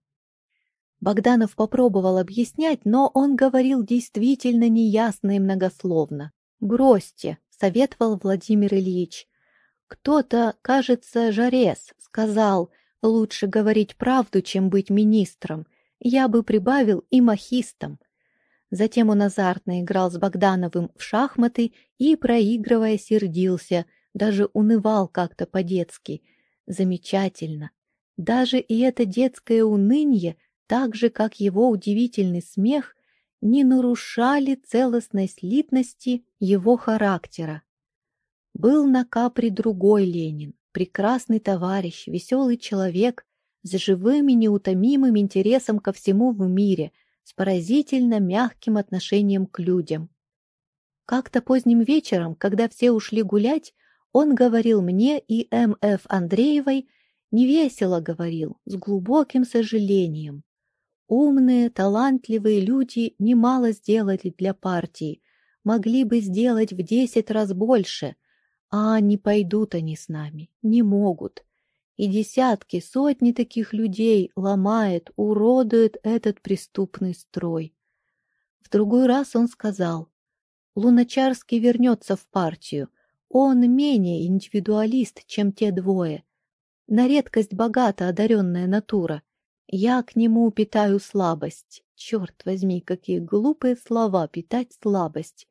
Богданов попробовал объяснять, но он говорил действительно неясно и многословно. «Бросьте», — советовал Владимир Ильич. «Кто-то, кажется, Жарес, сказал, лучше говорить правду, чем быть министром. Я бы прибавил и махистом». Затем он азартно играл с Богдановым в шахматы и, проигрывая, сердился, даже унывал как-то по-детски. Замечательно. Даже и это детское уныние — так же, как его удивительный смех, не нарушали целостной слитности его характера. Был на Капри другой Ленин, прекрасный товарищ, веселый человек, с живым и неутомимым интересом ко всему в мире, с поразительно мягким отношением к людям. Как-то поздним вечером, когда все ушли гулять, он говорил мне и М.Ф. Андреевой, невесело говорил, с глубоким сожалением. Умные, талантливые люди немало сделали для партии, могли бы сделать в десять раз больше, а не пойдут они с нами, не могут. И десятки, сотни таких людей ломает, уродует этот преступный строй. В другой раз он сказал, Луначарский вернется в партию, он менее индивидуалист, чем те двое. На редкость богата одаренная натура, я к нему питаю слабость. Черт возьми, какие глупые слова питать слабость.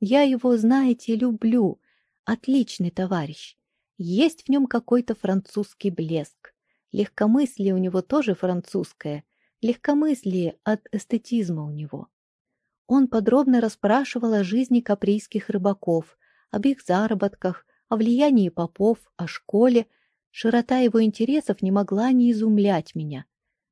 Я его, знаете, люблю. Отличный товарищ. Есть в нем какой-то французский блеск. Легкомыслие у него тоже французское. Легкомыслие от эстетизма у него. Он подробно расспрашивал о жизни каприйских рыбаков, об их заработках, о влиянии попов, о школе. Широта его интересов не могла не изумлять меня.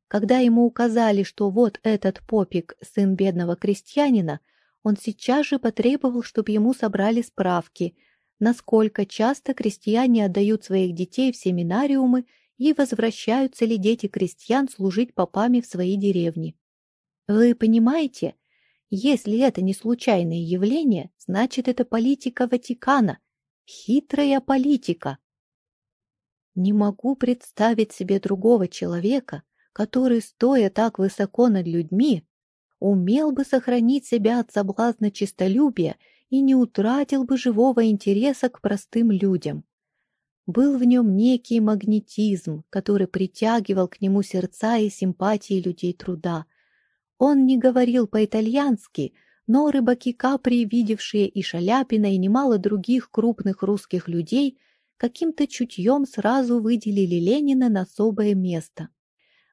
Когда ему указали, что вот этот попик – сын бедного крестьянина, он сейчас же потребовал, чтобы ему собрали справки, насколько часто крестьяне отдают своих детей в семинариумы и возвращаются ли дети крестьян служить попами в свои деревни. Вы понимаете, если это не случайное явление, значит это политика Ватикана, хитрая политика. Не могу представить себе другого человека, который, стоя так высоко над людьми, умел бы сохранить себя от соблазна честолюбия и не утратил бы живого интереса к простым людям. Был в нем некий магнетизм, который притягивал к нему сердца и симпатии людей труда. Он не говорил по-итальянски, но рыбаки Капри, видевшие и Шаляпина, и немало других крупных русских людей, каким-то чутьем сразу выделили Ленина на особое место.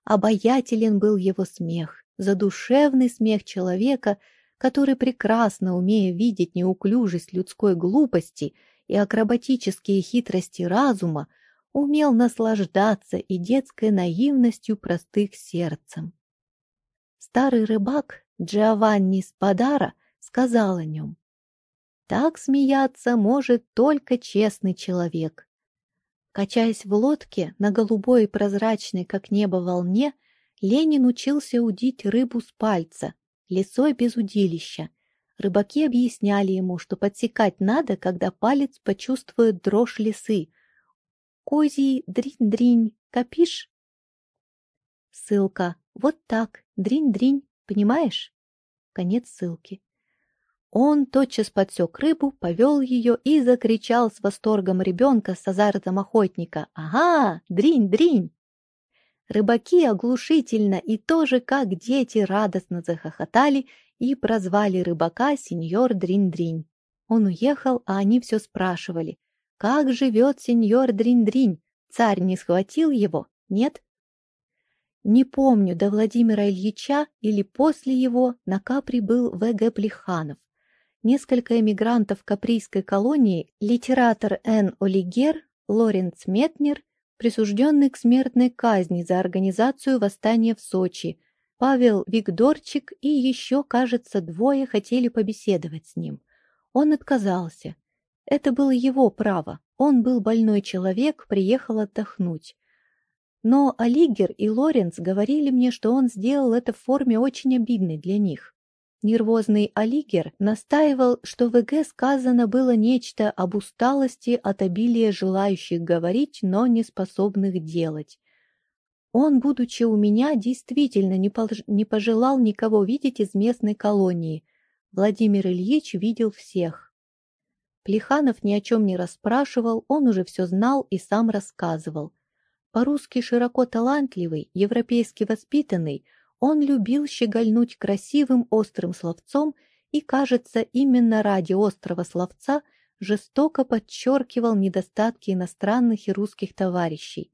Обаятелен был его смех, задушевный смех человека, который, прекрасно умея видеть неуклюжесть людской глупости и акробатические хитрости разума, умел наслаждаться и детской наивностью простых сердцем. Старый рыбак Джованни Спадара сказал о нем, «Так смеяться может только честный человек, Качаясь в лодке на голубой и прозрачной, как небо, волне, Ленин учился удить рыбу с пальца, лесой без удилища. Рыбаки объясняли ему, что подсекать надо, когда палец почувствует дрожь лисы. «Козий дринь-дринь, копишь?» Ссылка. Вот так, дринь-дринь, понимаешь? Конец ссылки. Он тотчас подсек рыбу, повел ее и закричал с восторгом ребенка с азартом охотника. «Ага! Дринь-дринь!» Рыбаки оглушительно и тоже, как дети, радостно захохотали и прозвали рыбака сеньор Дринь-дринь. Он уехал, а они все спрашивали. «Как живет сеньор Дринь-дринь? Царь не схватил его? Нет?» Не помню, до Владимира Ильича или после его на Капри был В.Г. Плеханов несколько эмигрантов каприйской колонии, литератор Н. Олигер, Лоренц Метнер, присужденный к смертной казни за организацию восстания в Сочи. Павел Викторчик и еще, кажется, двое хотели побеседовать с ним. Он отказался. Это было его право. Он был больной человек, приехал отдохнуть. Но Алигер и Лоренц говорили мне, что он сделал это в форме очень обидной для них. Нервозный Алигер настаивал, что в ЭГ сказано было нечто об усталости от обилия желающих говорить, но не способных делать. Он, будучи у меня, действительно не, пож... не пожелал никого видеть из местной колонии. Владимир Ильич видел всех. Плеханов ни о чем не расспрашивал, он уже все знал и сам рассказывал. По-русски широко талантливый, европейски воспитанный, он любил щегольнуть красивым острым словцом и, кажется, именно ради острого словца жестоко подчеркивал недостатки иностранных и русских товарищей.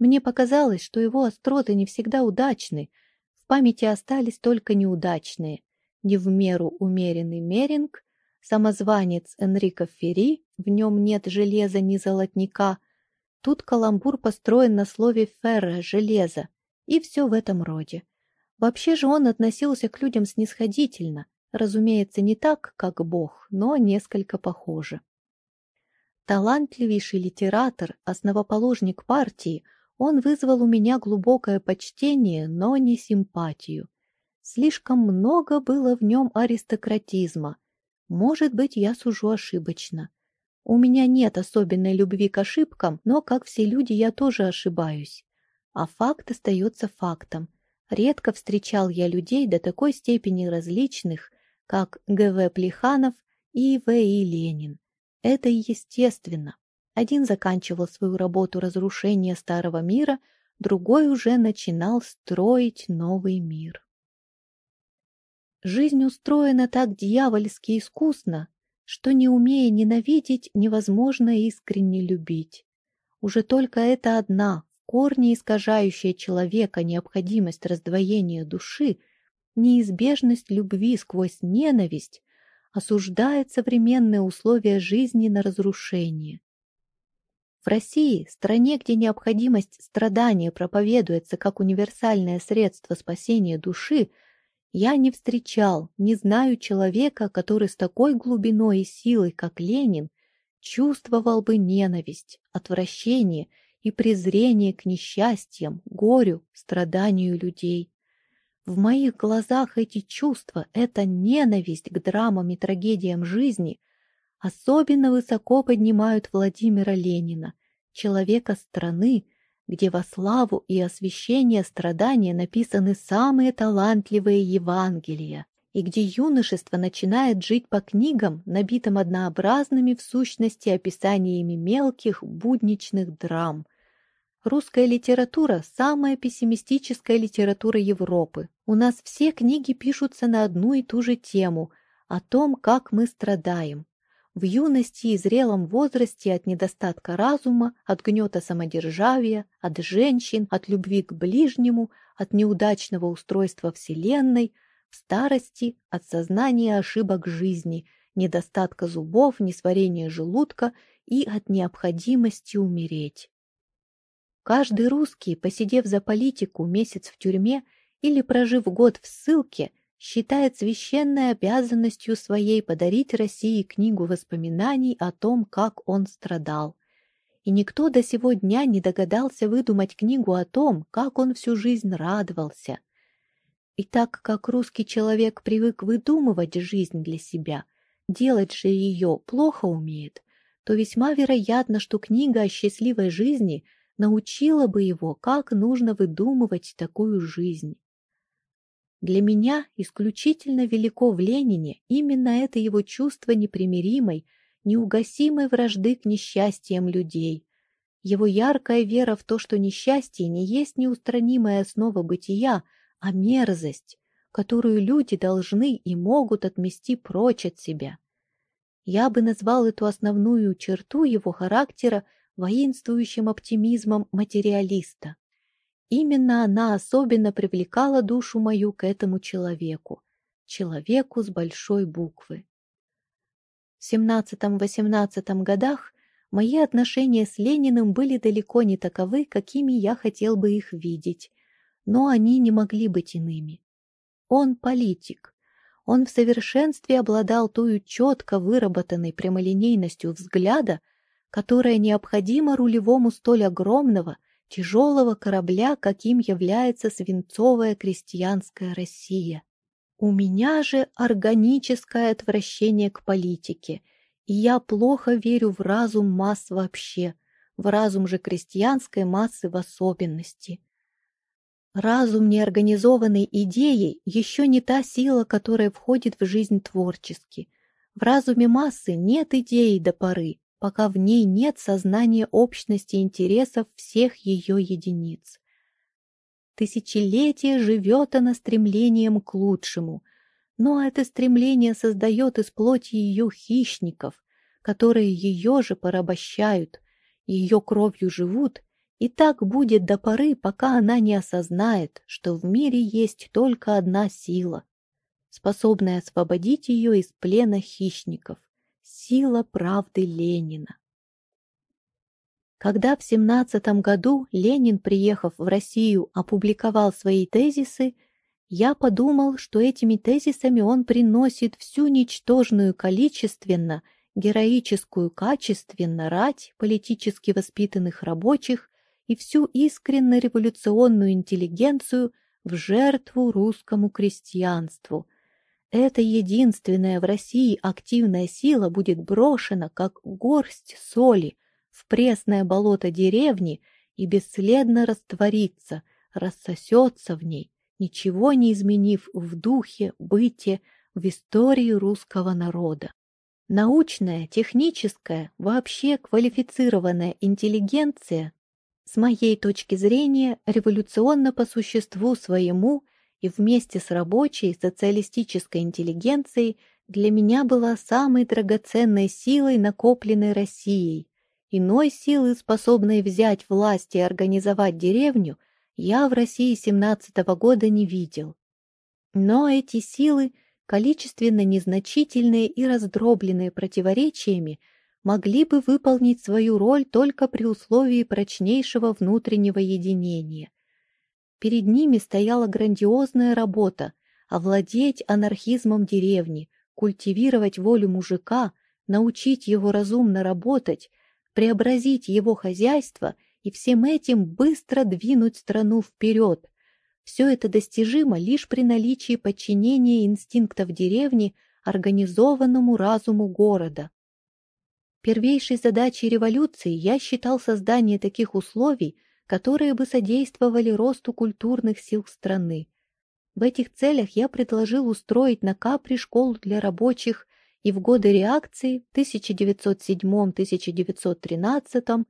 Мне показалось, что его остроты не всегда удачны, в памяти остались только неудачные. Не в меру умеренный Меринг, самозванец Энрико Ферри, в нем нет железа ни золотника, тут каламбур построен на слове «ферро» — «железо», и все в этом роде. Вообще же он относился к людям снисходительно, разумеется, не так, как Бог, но несколько похоже. Талантливейший литератор, основоположник партии, он вызвал у меня глубокое почтение, но не симпатию. Слишком много было в нем аристократизма. Может быть, я сужу ошибочно. У меня нет особенной любви к ошибкам, но, как все люди, я тоже ошибаюсь. А факт остается фактом. Редко встречал я людей до такой степени различных, как Г.В. Плеханов и В.И. Ленин. Это и естественно. Один заканчивал свою работу разрушения старого мира, другой уже начинал строить новый мир. Жизнь устроена так дьявольски искусно, что, не умея ненавидеть, невозможно искренне любить. Уже только эта одна, корни искажающая человека необходимость раздвоения души, неизбежность любви сквозь ненависть, осуждает современные условия жизни на разрушение. В России, стране, где необходимость страдания проповедуется как универсальное средство спасения души, я не встречал, не знаю человека, который с такой глубиной и силой, как Ленин, чувствовал бы ненависть, отвращение и презрение к несчастьям, горю, страданию людей. В моих глазах эти чувства, эта ненависть к драмам и трагедиям жизни особенно высоко поднимают Владимира Ленина, человека страны, где во славу и освящение страдания написаны самые талантливые Евангелия, и где юношество начинает жить по книгам, набитым однообразными в сущности описаниями мелких будничных драм, Русская литература – самая пессимистическая литература Европы. У нас все книги пишутся на одну и ту же тему – о том, как мы страдаем. В юности и зрелом возрасте от недостатка разума, от гнета самодержавия, от женщин, от любви к ближнему, от неудачного устройства Вселенной, в старости от сознания ошибок жизни, недостатка зубов, несварения желудка и от необходимости умереть. Каждый русский, посидев за политику месяц в тюрьме или прожив год в ссылке, считает священной обязанностью своей подарить России книгу воспоминаний о том, как он страдал. И никто до сего дня не догадался выдумать книгу о том, как он всю жизнь радовался. И так как русский человек привык выдумывать жизнь для себя, делать же ее плохо умеет, то весьма вероятно, что книга о счастливой жизни – научила бы его, как нужно выдумывать такую жизнь. Для меня исключительно велико в Ленине именно это его чувство непримиримой, неугасимой вражды к несчастьям людей, его яркая вера в то, что несчастье не есть неустранимая основа бытия, а мерзость, которую люди должны и могут отмести прочь от себя. Я бы назвал эту основную черту его характера воинствующим оптимизмом материалиста. Именно она особенно привлекала душу мою к этому человеку, человеку с большой буквы. В 17-18 годах Мои отношения с Лениным были далеко не таковы, какими я хотел бы их видеть, но они не могли быть иными. Он политик. Он в совершенстве обладал той четко выработанной прямолинейностью взгляда, которая необходима рулевому столь огромного, тяжелого корабля, каким является свинцовая крестьянская Россия. У меня же органическое отвращение к политике, и я плохо верю в разум масс вообще, в разум же крестьянской массы в особенности. Разум неорганизованной идеей еще не та сила, которая входит в жизнь творчески. В разуме массы нет идеи до поры, пока в ней нет сознания общности интересов всех ее единиц. Тысячелетие живет она стремлением к лучшему, но это стремление создает из плоти ее хищников, которые ее же порабощают, ее кровью живут, и так будет до поры, пока она не осознает, что в мире есть только одна сила, способная освободить ее из плена хищников — Сила правды Ленина. Когда в 17 году Ленин, приехав в Россию, опубликовал свои тезисы, я подумал, что этими тезисами он приносит всю ничтожную количественно, героическую качественно рать политически воспитанных рабочих и всю искренно революционную интеллигенцию в жертву русскому крестьянству – эта единственная в России активная сила будет брошена, как горсть соли, в пресное болото деревни и бесследно растворится, рассосется в ней, ничего не изменив в духе, быте, в истории русского народа. Научная, техническая, вообще квалифицированная интеллигенция, с моей точки зрения, революционно по существу своему и вместе с рабочей социалистической интеллигенцией для меня была самой драгоценной силой, накопленной Россией. Иной силы, способной взять власть и организовать деревню, я в России 17 -го года не видел. Но эти силы, количественно незначительные и раздробленные противоречиями, могли бы выполнить свою роль только при условии прочнейшего внутреннего единения. Перед ними стояла грандиозная работа — овладеть анархизмом деревни, культивировать волю мужика, научить его разумно работать, преобразить его хозяйство и всем этим быстро двинуть страну вперед. Все это достижимо лишь при наличии подчинения инстинктов деревни организованному разуму города. Первейшей задачей революции я считал создание таких условий, которые бы содействовали росту культурных сил страны. В этих целях я предложил устроить на Капри школу для рабочих и в годы реакции в 1907-1913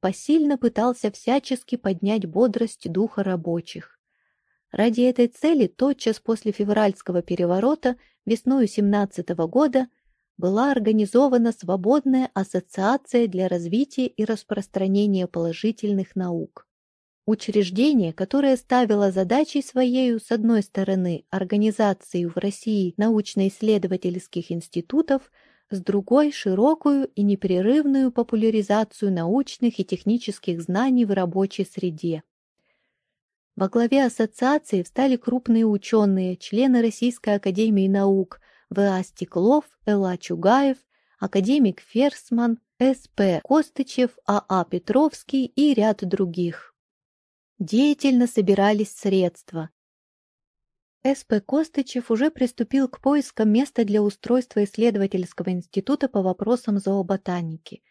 посильно пытался всячески поднять бодрость духа рабочих. Ради этой цели тотчас после февральского переворота весной 17 года была организована свободная ассоциация для развития и распространения положительных наук. Учреждение, которое ставило задачей своей, с одной стороны, организацию в России научно-исследовательских институтов, с другой – широкую и непрерывную популяризацию научных и технических знаний в рабочей среде. Во главе ассоциации встали крупные ученые, члены Российской академии наук – в.А. Стеклов, Л.А. Чугаев, академик Ферсман, С.П. Костычев, А.А. Петровский и ряд других. Деятельно собирались средства. С.П. Костычев уже приступил к поискам места для устройства исследовательского института по вопросам зооботаники.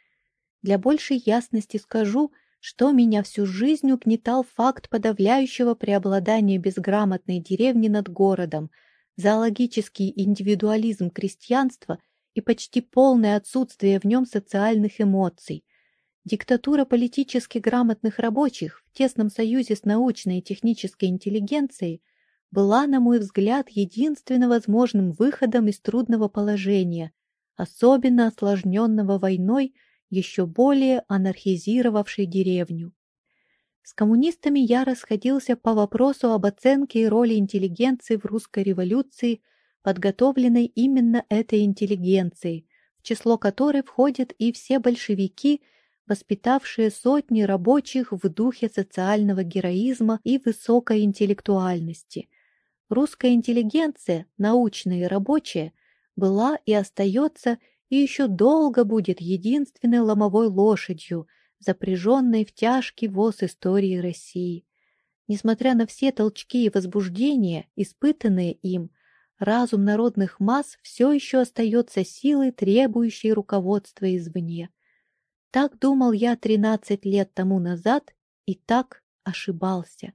Для большей ясности скажу, что меня всю жизнь угнетал факт подавляющего преобладания безграмотной деревни над городом – зоологический индивидуализм крестьянства и почти полное отсутствие в нем социальных эмоций, диктатура политически грамотных рабочих в тесном союзе с научной и технической интеллигенцией была, на мой взгляд, единственно возможным выходом из трудного положения, особенно осложненного войной, еще более анархизировавшей деревню. С коммунистами я расходился по вопросу об оценке и роли интеллигенции в русской революции, подготовленной именно этой интеллигенцией, в число которой входят и все большевики, воспитавшие сотни рабочих в духе социального героизма и высокой интеллектуальности. Русская интеллигенция, научная и рабочая, была и остается и еще долго будет единственной ломовой лошадью, запряженной в тяжкий воз истории России. Несмотря на все толчки и возбуждения, испытанные им, разум народных масс все еще остается силой, требующей руководства извне. Так думал я 13 лет тому назад и так ошибался.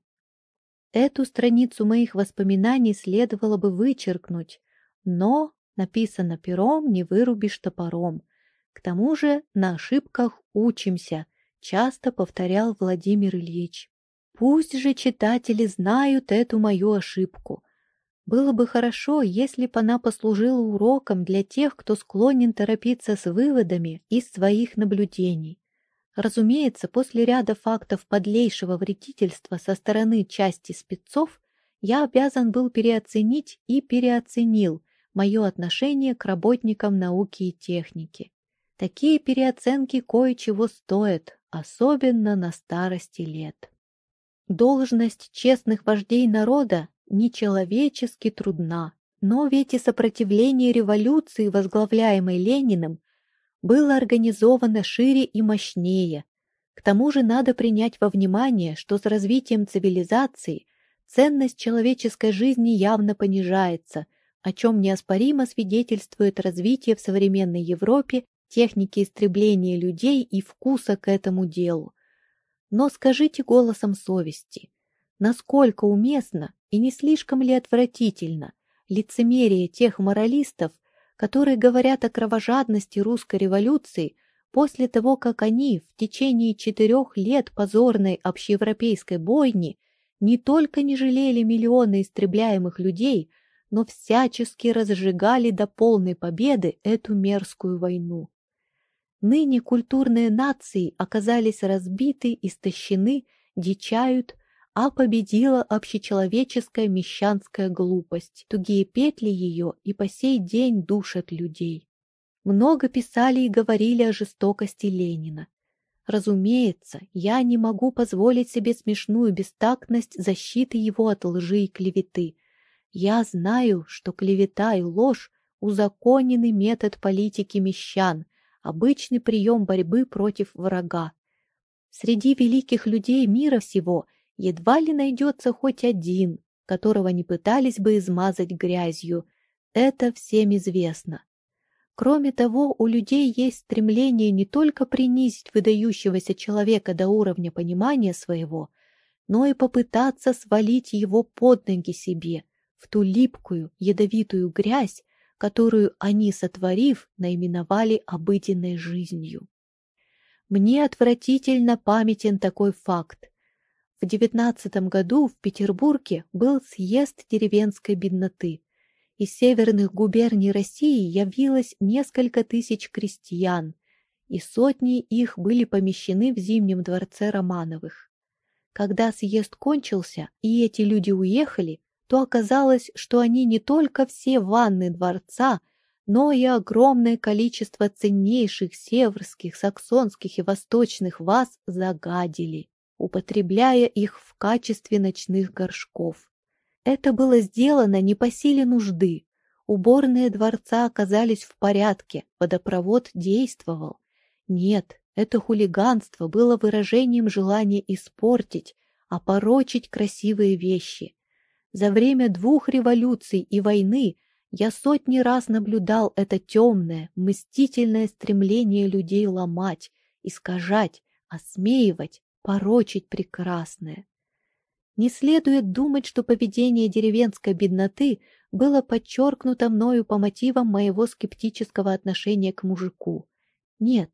Эту страницу моих воспоминаний следовало бы вычеркнуть, но написано пером, не вырубишь топором. К тому же на ошибках учимся, часто повторял Владимир Ильич. Пусть же читатели знают эту мою ошибку. Было бы хорошо, если бы она послужила уроком для тех, кто склонен торопиться с выводами из своих наблюдений. Разумеется, после ряда фактов подлейшего вредительства со стороны части спецов я обязан был переоценить и переоценил мое отношение к работникам науки и техники. Такие переоценки кое-чего стоят, особенно на старости лет. Должность честных вождей народа нечеловечески трудна, но ведь и сопротивление революции, возглавляемой Лениным, было организовано шире и мощнее. К тому же надо принять во внимание, что с развитием цивилизации ценность человеческой жизни явно понижается, о чем неоспоримо свидетельствует развитие в современной Европе техники истребления людей и вкуса к этому делу. Но скажите голосом совести, насколько уместно и не слишком ли отвратительно лицемерие тех моралистов, которые говорят о кровожадности русской революции после того, как они в течение четырех лет позорной общеевропейской бойни не только не жалели миллионы истребляемых людей, но всячески разжигали до полной победы эту мерзкую войну. Ныне культурные нации оказались разбиты, истощены, дичают, а победила общечеловеческая мещанская глупость. Тугие петли ее и по сей день душат людей. Много писали и говорили о жестокости Ленина. Разумеется, я не могу позволить себе смешную бестактность защиты его от лжи и клеветы. Я знаю, что клевета и ложь – узаконенный метод политики мещан – обычный прием борьбы против врага. Среди великих людей мира всего едва ли найдется хоть один, которого не пытались бы измазать грязью. Это всем известно. Кроме того, у людей есть стремление не только принизить выдающегося человека до уровня понимания своего, но и попытаться свалить его под ноги себе, в ту липкую, ядовитую грязь, которую они, сотворив, наименовали обыденной жизнью. Мне отвратительно памятен такой факт. В девятнадцатом году в Петербурге был съезд деревенской бедноты. Из северных губерний России явилось несколько тысяч крестьян, и сотни их были помещены в Зимнем дворце Романовых. Когда съезд кончился, и эти люди уехали, то оказалось, что они не только все ванны дворца, но и огромное количество ценнейших северских, саксонских и восточных ваз загадили, употребляя их в качестве ночных горшков. Это было сделано не по силе нужды. Уборные дворца оказались в порядке, водопровод действовал. Нет, это хулиганство было выражением желания испортить, опорочить красивые вещи. За время двух революций и войны я сотни раз наблюдал это темное, мстительное стремление людей ломать, искажать, осмеивать, порочить прекрасное. Не следует думать, что поведение деревенской бедноты было подчеркнуто мною по мотивам моего скептического отношения к мужику. Нет,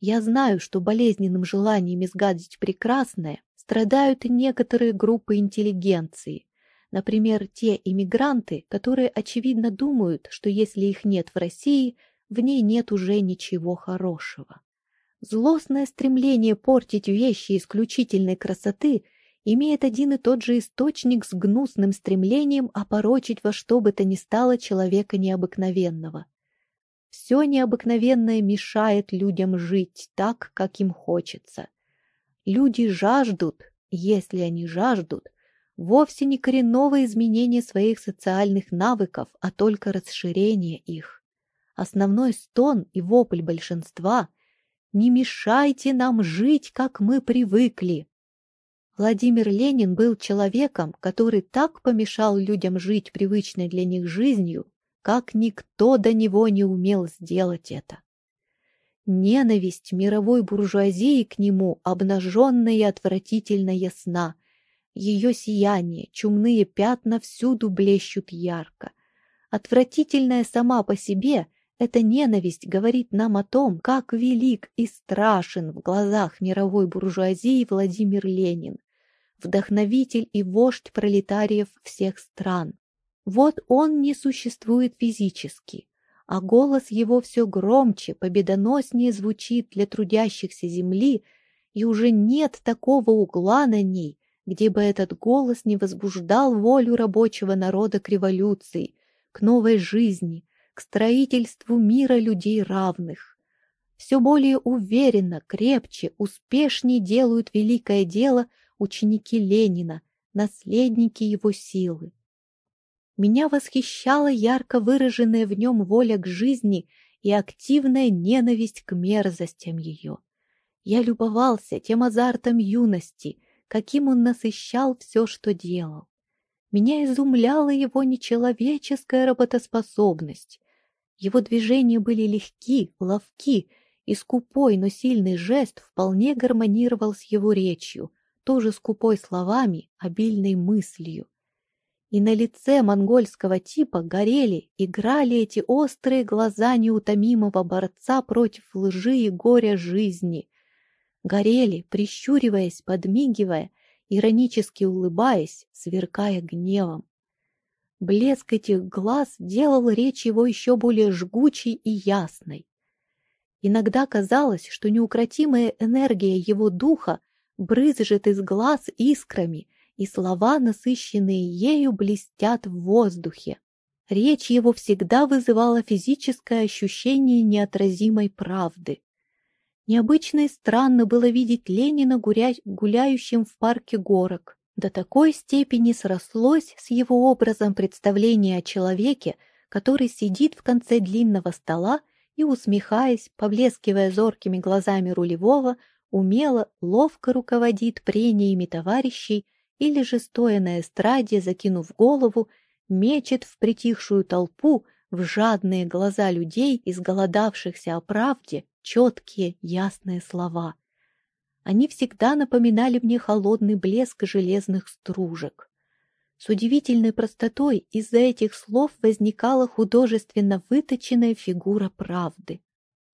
я знаю, что болезненным желанием изгадить прекрасное страдают некоторые группы интеллигенции, Например, те иммигранты, которые очевидно думают, что если их нет в России, в ней нет уже ничего хорошего. Злостное стремление портить вещи исключительной красоты имеет один и тот же источник с гнусным стремлением опорочить во что бы то ни стало человека необыкновенного. все необыкновенное мешает людям жить так, как им хочется. Люди жаждут, если они жаждут, вовсе не коренного изменения своих социальных навыков, а только расширения их. Основной стон и вопль большинства – «Не мешайте нам жить, как мы привыкли!» Владимир Ленин был человеком, который так помешал людям жить привычной для них жизнью, как никто до него не умел сделать это. Ненависть мировой буржуазии к нему обнаженная и отвратительно ясна. Ее сияние, чумные пятна всюду блещут ярко. Отвратительная сама по себе, эта ненависть говорит нам о том, как велик и страшен в глазах мировой буржуазии Владимир Ленин, вдохновитель и вождь пролетариев всех стран. Вот он не существует физически, а голос его все громче, победоноснее звучит для трудящихся земли, и уже нет такого угла на ней, где бы этот голос не возбуждал волю рабочего народа к революции, к новой жизни, к строительству мира людей равных. Все более уверенно, крепче, успешнее делают великое дело – ученики Ленина, наследники его силы. Меня восхищала ярко выраженная в нем воля к жизни и активная ненависть к мерзостям ее. Я любовался тем азартом юности, каким он насыщал все, что делал. Меня изумляла его нечеловеческая работоспособность. Его движения были легки, ловки, и скупой, но сильный жест вполне гармонировал с его речью, тоже скупой словами, обильной мыслью. И на лице монгольского типа горели, играли эти острые глаза неутомимого борца против лжи и горя жизни. Горели, прищуриваясь, подмигивая, иронически улыбаясь, сверкая гневом. Блеск этих глаз делал речь его еще более жгучей и ясной. Иногда казалось, что неукротимая энергия его духа брызжет из глаз искрами, и слова, насыщенные ею, блестят в воздухе. Речь его всегда вызывала физическое ощущение неотразимой правды. Необычно и странно было видеть Ленина гуля... гуляющим в парке горок. До такой степени срослось с его образом представление о человеке, который сидит в конце длинного стола и, усмехаясь, поблескивая зоркими глазами рулевого, умело, ловко руководит прениями товарищей или же, стоя на эстраде, закинув голову, мечет в притихшую толпу, в жадные глаза людей, изголодавшихся о правде, четкие, ясные слова. Они всегда напоминали мне холодный блеск железных стружек. С удивительной простотой из-за этих слов возникала художественно выточенная фигура правды.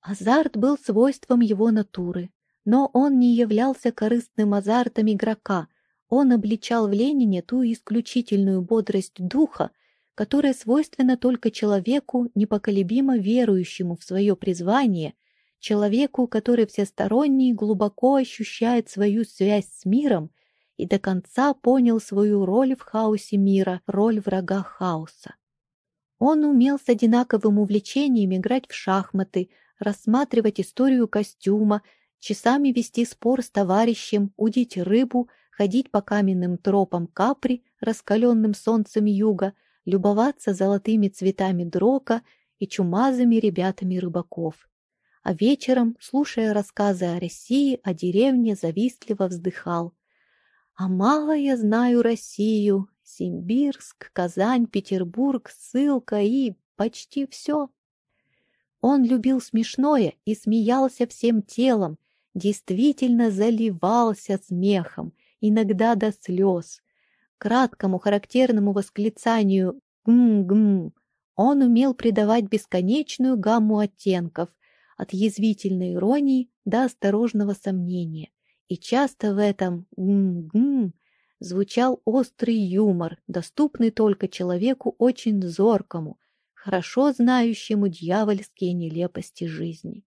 Азарт был свойством его натуры, но он не являлся корыстным азартом игрока, он обличал в Ленине ту исключительную бодрость духа, которая свойственна только человеку, непоколебимо верующему в свое призвание, человеку, который всесторонне и глубоко ощущает свою связь с миром и до конца понял свою роль в хаосе мира, роль врага хаоса. Он умел с одинаковым увлечением играть в шахматы, рассматривать историю костюма, часами вести спор с товарищем, удить рыбу, ходить по каменным тропам капри, раскаленным солнцем юга, любоваться золотыми цветами дрока и чумазыми ребятами рыбаков. А вечером, слушая рассказы о России, о деревне, завистливо вздыхал. «А мало я знаю Россию, Симбирск, Казань, Петербург, ссылка и почти все». Он любил смешное и смеялся всем телом, действительно заливался смехом, иногда до слез. Краткому характерному восклицанию «гм-гм» он умел придавать бесконечную гамму оттенков, от язвительной иронии до осторожного сомнения. И часто в этом «гм-гм» звучал острый юмор, доступный только человеку очень зоркому, хорошо знающему дьявольские нелепости жизни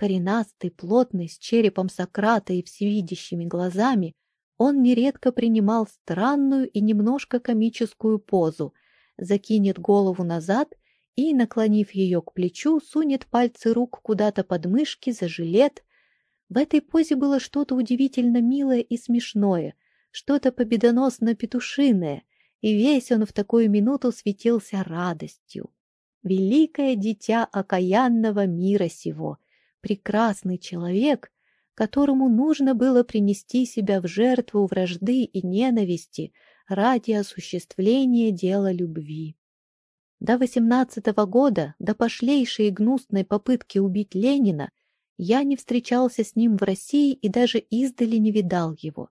коренастый, плотный, с черепом Сократа и всевидящими глазами, он нередко принимал странную и немножко комическую позу, закинет голову назад и, наклонив ее к плечу, сунет пальцы рук куда-то под мышки за жилет. В этой позе было что-то удивительно милое и смешное, что-то победоносно-петушиное, и весь он в такую минуту светился радостью. Великое дитя окаянного мира сего, прекрасный человек, которому нужно было принести себя в жертву вражды и ненависти ради осуществления дела любви. До восемнадцатого года, до пошлейшей и гнусной попытки убить Ленина, я не встречался с ним в России и даже издали не видал его.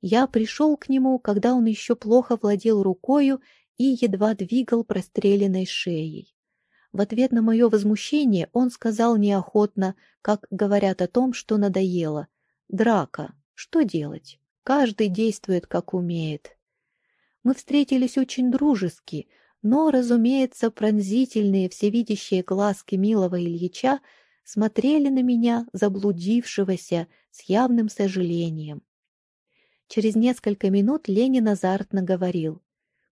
Я пришел к нему, когда он еще плохо владел рукою и едва двигал простреленной шеей. В ответ на мое возмущение он сказал неохотно, как говорят о том, что надоело. «Драка. Что делать? Каждый действует, как умеет». Мы встретились очень дружески, но, разумеется, пронзительные всевидящие глазки милого Ильича смотрели на меня, заблудившегося, с явным сожалением. Через несколько минут Ленин азартно говорил.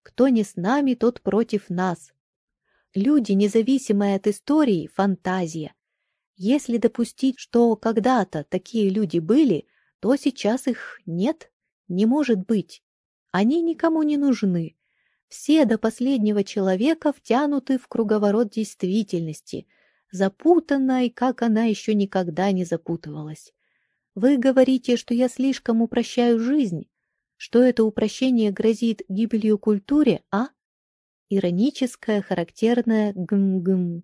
«Кто не с нами, тот против нас. Люди, независимые от истории, фантазия. Если допустить, что когда-то такие люди были, то сейчас их нет, не может быть. Они никому не нужны. Все до последнего человека втянуты в круговорот действительности, запутанной, как она еще никогда не запутывалась. Вы говорите, что я слишком упрощаю жизнь, что это упрощение грозит гибелью культуре, а? Ироническое, характерное гм-гм.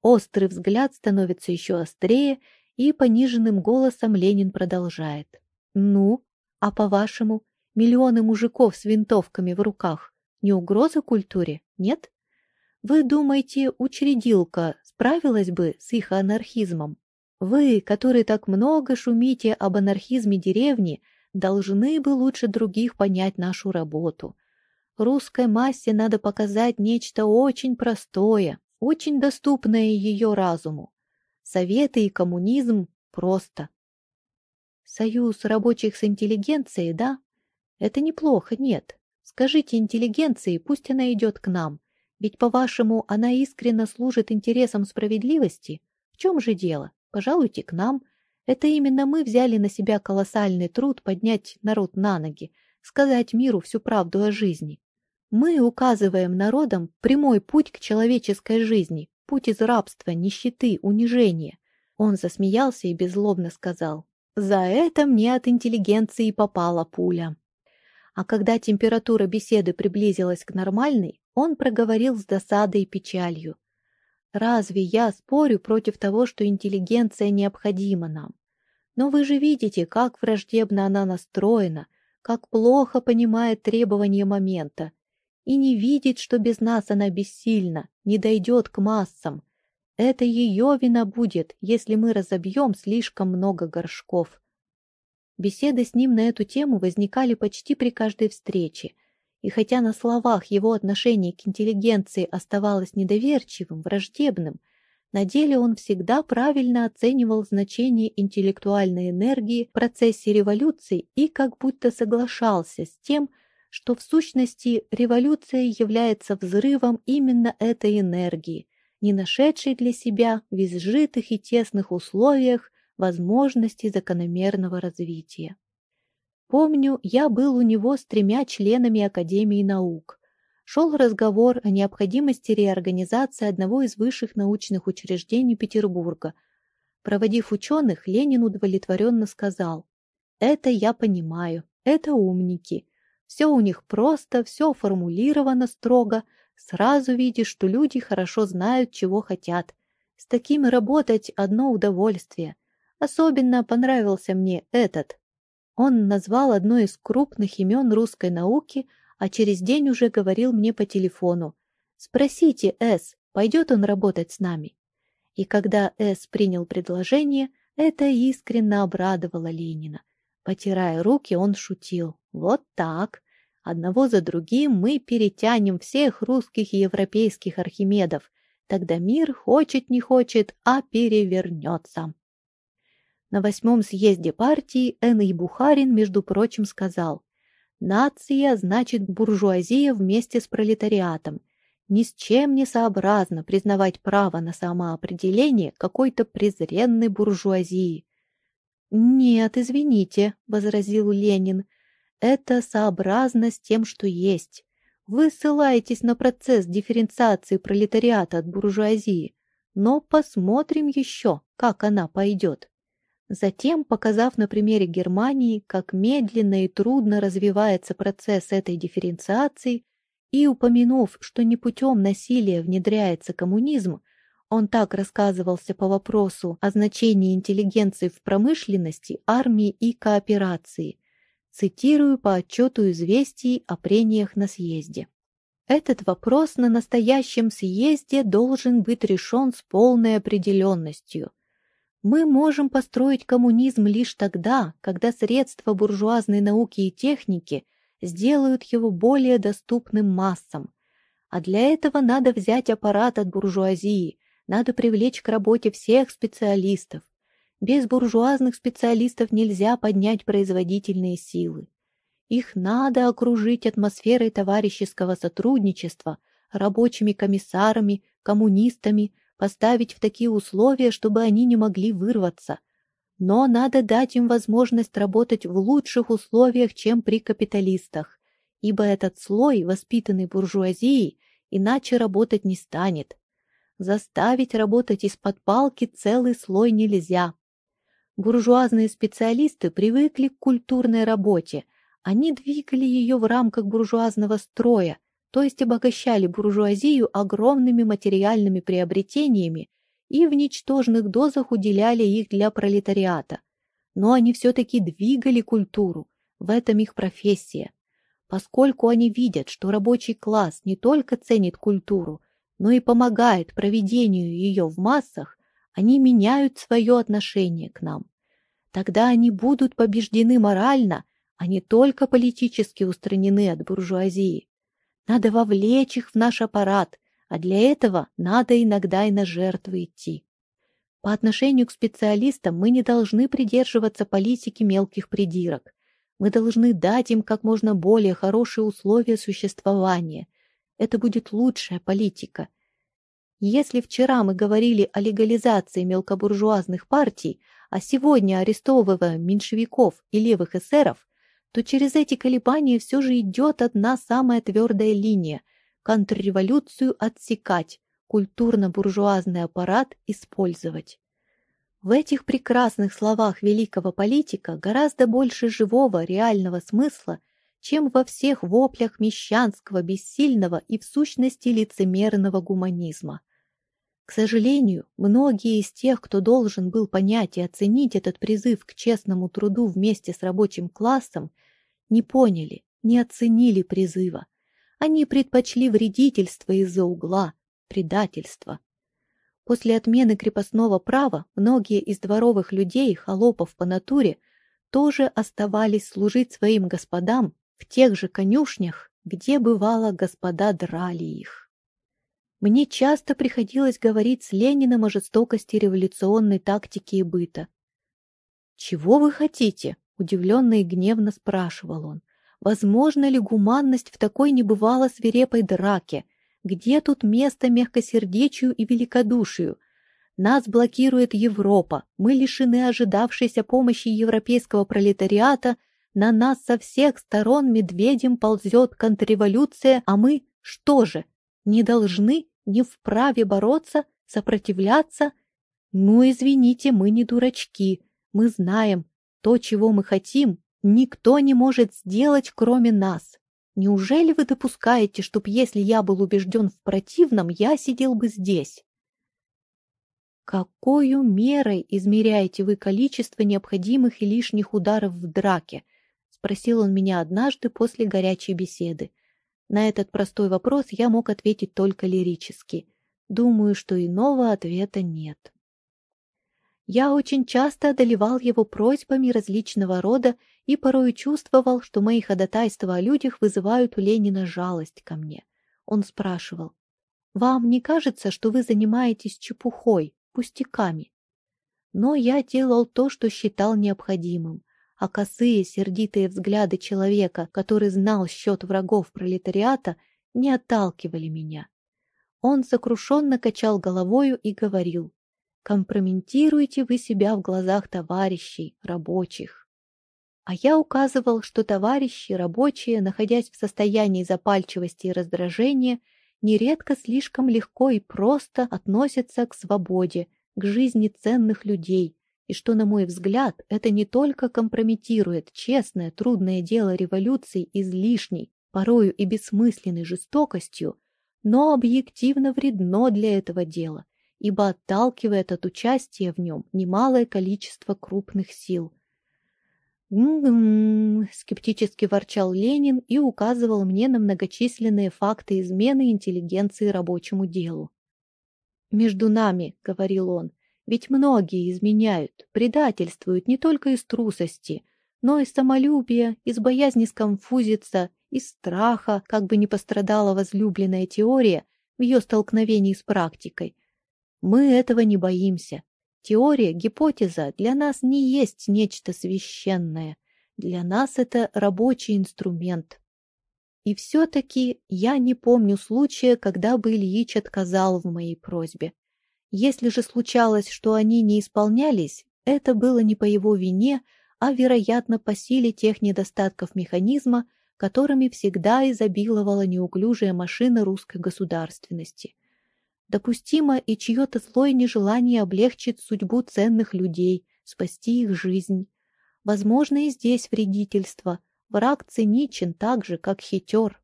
Острый взгляд становится еще острее, и пониженным голосом Ленин продолжает. «Ну, а по-вашему, миллионы мужиков с винтовками в руках не угроза культуре, нет? Вы думаете, учредилка справилась бы с их анархизмом? Вы, которые так много шумите об анархизме деревни, должны бы лучше других понять нашу работу. Русской массе надо показать нечто очень простое, очень доступное ее разуму. Советы и коммунизм просто. Союз рабочих с интеллигенцией, да? Это неплохо, нет. Скажите интеллигенции, пусть она идет к нам. Ведь, по-вашему, она искренне служит интересам справедливости? В чем же дело? Пожалуйте к нам. Это именно мы взяли на себя колоссальный труд поднять народ на ноги, сказать миру всю правду о жизни. Мы указываем народам прямой путь к человеческой жизни, путь из рабства, нищеты, унижения. Он засмеялся и беззлобно сказал, «За это мне от интеллигенции попала пуля». А когда температура беседы приблизилась к нормальной, он проговорил с досадой и печалью. «Разве я спорю против того, что интеллигенция необходима нам? Но вы же видите, как враждебно она настроена, как плохо понимает требования момента, и не видит, что без нас она бессильна, не дойдет к массам. Это ее вина будет, если мы разобьем слишком много горшков. Беседы с ним на эту тему возникали почти при каждой встрече, и хотя на словах его отношение к интеллигенции оставалось недоверчивым, враждебным, на деле он всегда правильно оценивал значение интеллектуальной энергии в процессе революции и как будто соглашался с тем, что в сущности революция является взрывом именно этой энергии, не нашедшей для себя в изжитых и тесных условиях возможности закономерного развития. Помню, я был у него с тремя членами Академии наук. Шел разговор о необходимости реорганизации одного из высших научных учреждений Петербурга. Проводив ученых, Ленин удовлетворенно сказал, «Это я понимаю, это умники. Все у них просто, все формулировано строго. Сразу видишь, что люди хорошо знают, чего хотят. С такими работать одно удовольствие. Особенно понравился мне этот. Он назвал одно из крупных имен русской науки, а через день уже говорил мне по телефону. «Спросите С, пойдет он работать с нами?» И когда С принял предложение, это искренне обрадовало Ленина. Потирая руки, он шутил. Вот так. Одного за другим мы перетянем всех русских и европейских архимедов. Тогда мир, хочет не хочет, а перевернется. На восьмом съезде партии Энный Бухарин, между прочим, сказал «Нация значит буржуазия вместе с пролетариатом. Ни с чем не сообразно признавать право на самоопределение какой-то презренной буржуазии. «Нет, извините», — возразил Ленин, — «это сообразно с тем, что есть. Вы ссылаетесь на процесс дифференциации пролетариата от буржуазии, но посмотрим еще, как она пойдет». Затем, показав на примере Германии, как медленно и трудно развивается процесс этой дифференциации, и упомянув, что не путем насилия внедряется коммунизм, он так рассказывался по вопросу о значении интеллигенции в промышленности, армии и кооперации. Цитирую по отчету известий о прениях на съезде. Этот вопрос на настоящем съезде должен быть решен с полной определенностью. Мы можем построить коммунизм лишь тогда, когда средства буржуазной науки и техники сделают его более доступным массам. А для этого надо взять аппарат от буржуазии, надо привлечь к работе всех специалистов. Без буржуазных специалистов нельзя поднять производительные силы. Их надо окружить атмосферой товарищеского сотрудничества, рабочими комиссарами, коммунистами, поставить в такие условия, чтобы они не могли вырваться. Но надо дать им возможность работать в лучших условиях, чем при капиталистах, ибо этот слой, воспитанный буржуазией, иначе работать не станет. Заставить работать из-под палки целый слой нельзя. Буржуазные специалисты привыкли к культурной работе. Они двигали ее в рамках буржуазного строя, то есть обогащали буржуазию огромными материальными приобретениями и в ничтожных дозах уделяли их для пролетариата. Но они все-таки двигали культуру, в этом их профессия. Поскольку они видят, что рабочий класс не только ценит культуру, но и помогает проведению ее в массах, они меняют свое отношение к нам. Тогда они будут побеждены морально, а не только политически устранены от буржуазии. Надо вовлечь их в наш аппарат, а для этого надо иногда и на жертвы идти. По отношению к специалистам мы не должны придерживаться политики мелких придирок. Мы должны дать им как можно более хорошие условия существования, это будет лучшая политика. Если вчера мы говорили о легализации мелкобуржуазных партий, а сегодня арестовываем меньшевиков и левых эсеров, то через эти колебания все же идет одна самая твердая линия – контрреволюцию отсекать, культурно-буржуазный аппарат использовать. В этих прекрасных словах великого политика гораздо больше живого, реального смысла, чем во всех воплях мещанского, бессильного и в сущности лицемерного гуманизма. К сожалению, многие из тех, кто должен был понять и оценить этот призыв к честному труду вместе с рабочим классом, не поняли, не оценили призыва. Они предпочли вредительство из-за угла, предательство. После отмены крепостного права многие из дворовых людей, холопов по натуре, тоже оставались служить своим господам в тех же конюшнях, где, бывало, господа драли их. Мне часто приходилось говорить с Лениным о жестокости революционной тактики и быта. «Чего вы хотите?» — удивленно и гневно спрашивал он. «Возможно ли гуманность в такой небывало свирепой драке? Где тут место мягкосердечию и великодушию? Нас блокирует Европа, мы лишены ожидавшейся помощи европейского пролетариата на нас со всех сторон медведем ползет контрреволюция, а мы что же, не должны, не вправе бороться, сопротивляться? Ну, извините, мы не дурачки. Мы знаем, то, чего мы хотим, никто не может сделать, кроме нас. Неужели вы допускаете, чтоб если я был убежден в противном, я сидел бы здесь? Какою мерой измеряете вы количество необходимых и лишних ударов в драке? спросил он меня однажды после горячей беседы. На этот простой вопрос я мог ответить только лирически. Думаю, что иного ответа нет. Я очень часто одолевал его просьбами различного рода и порою чувствовал, что мои ходатайства о людях вызывают у Ленина жалость ко мне. Он спрашивал, «Вам не кажется, что вы занимаетесь чепухой, пустяками?» Но я делал то, что считал необходимым а косые сердитые взгляды человека, который знал счет врагов пролетариата, не отталкивали меня. Он сокрушенно качал головою и говорил, «Компрометируете вы себя в глазах товарищей, рабочих». А я указывал, что товарищи, рабочие, находясь в состоянии запальчивости и раздражения, нередко слишком легко и просто относятся к свободе, к жизни ценных людей, и что, на мой взгляд, это не только компрометирует честное, трудное дело революции излишней, порою и бессмысленной жестокостью, но объективно вредно для этого дела, ибо отталкивает от участия в нем немалое количество крупных сил. «М-м-м», скептически ворчал Ленин и указывал мне на многочисленные факты измены интеллигенции рабочему делу. «Между нами», — говорил он, — «ведь многие изменяют, предательствуют не только из трусости, но из самолюбия, из боязни сконфузиться, из страха, как бы не пострадала возлюбленная теория в ее столкновении с практикой. Мы этого не боимся, Теория, гипотеза для нас не есть нечто священное. Для нас это рабочий инструмент. И все-таки я не помню случая, когда бы Ильич отказал в моей просьбе. Если же случалось, что они не исполнялись, это было не по его вине, а, вероятно, по силе тех недостатков механизма, которыми всегда изобиловала неуклюжая машина русской государственности – Допустимо и чье-то злое нежелание облегчить судьбу ценных людей, спасти их жизнь. Возможно и здесь вредительство. Враг циничен так же, как хитер.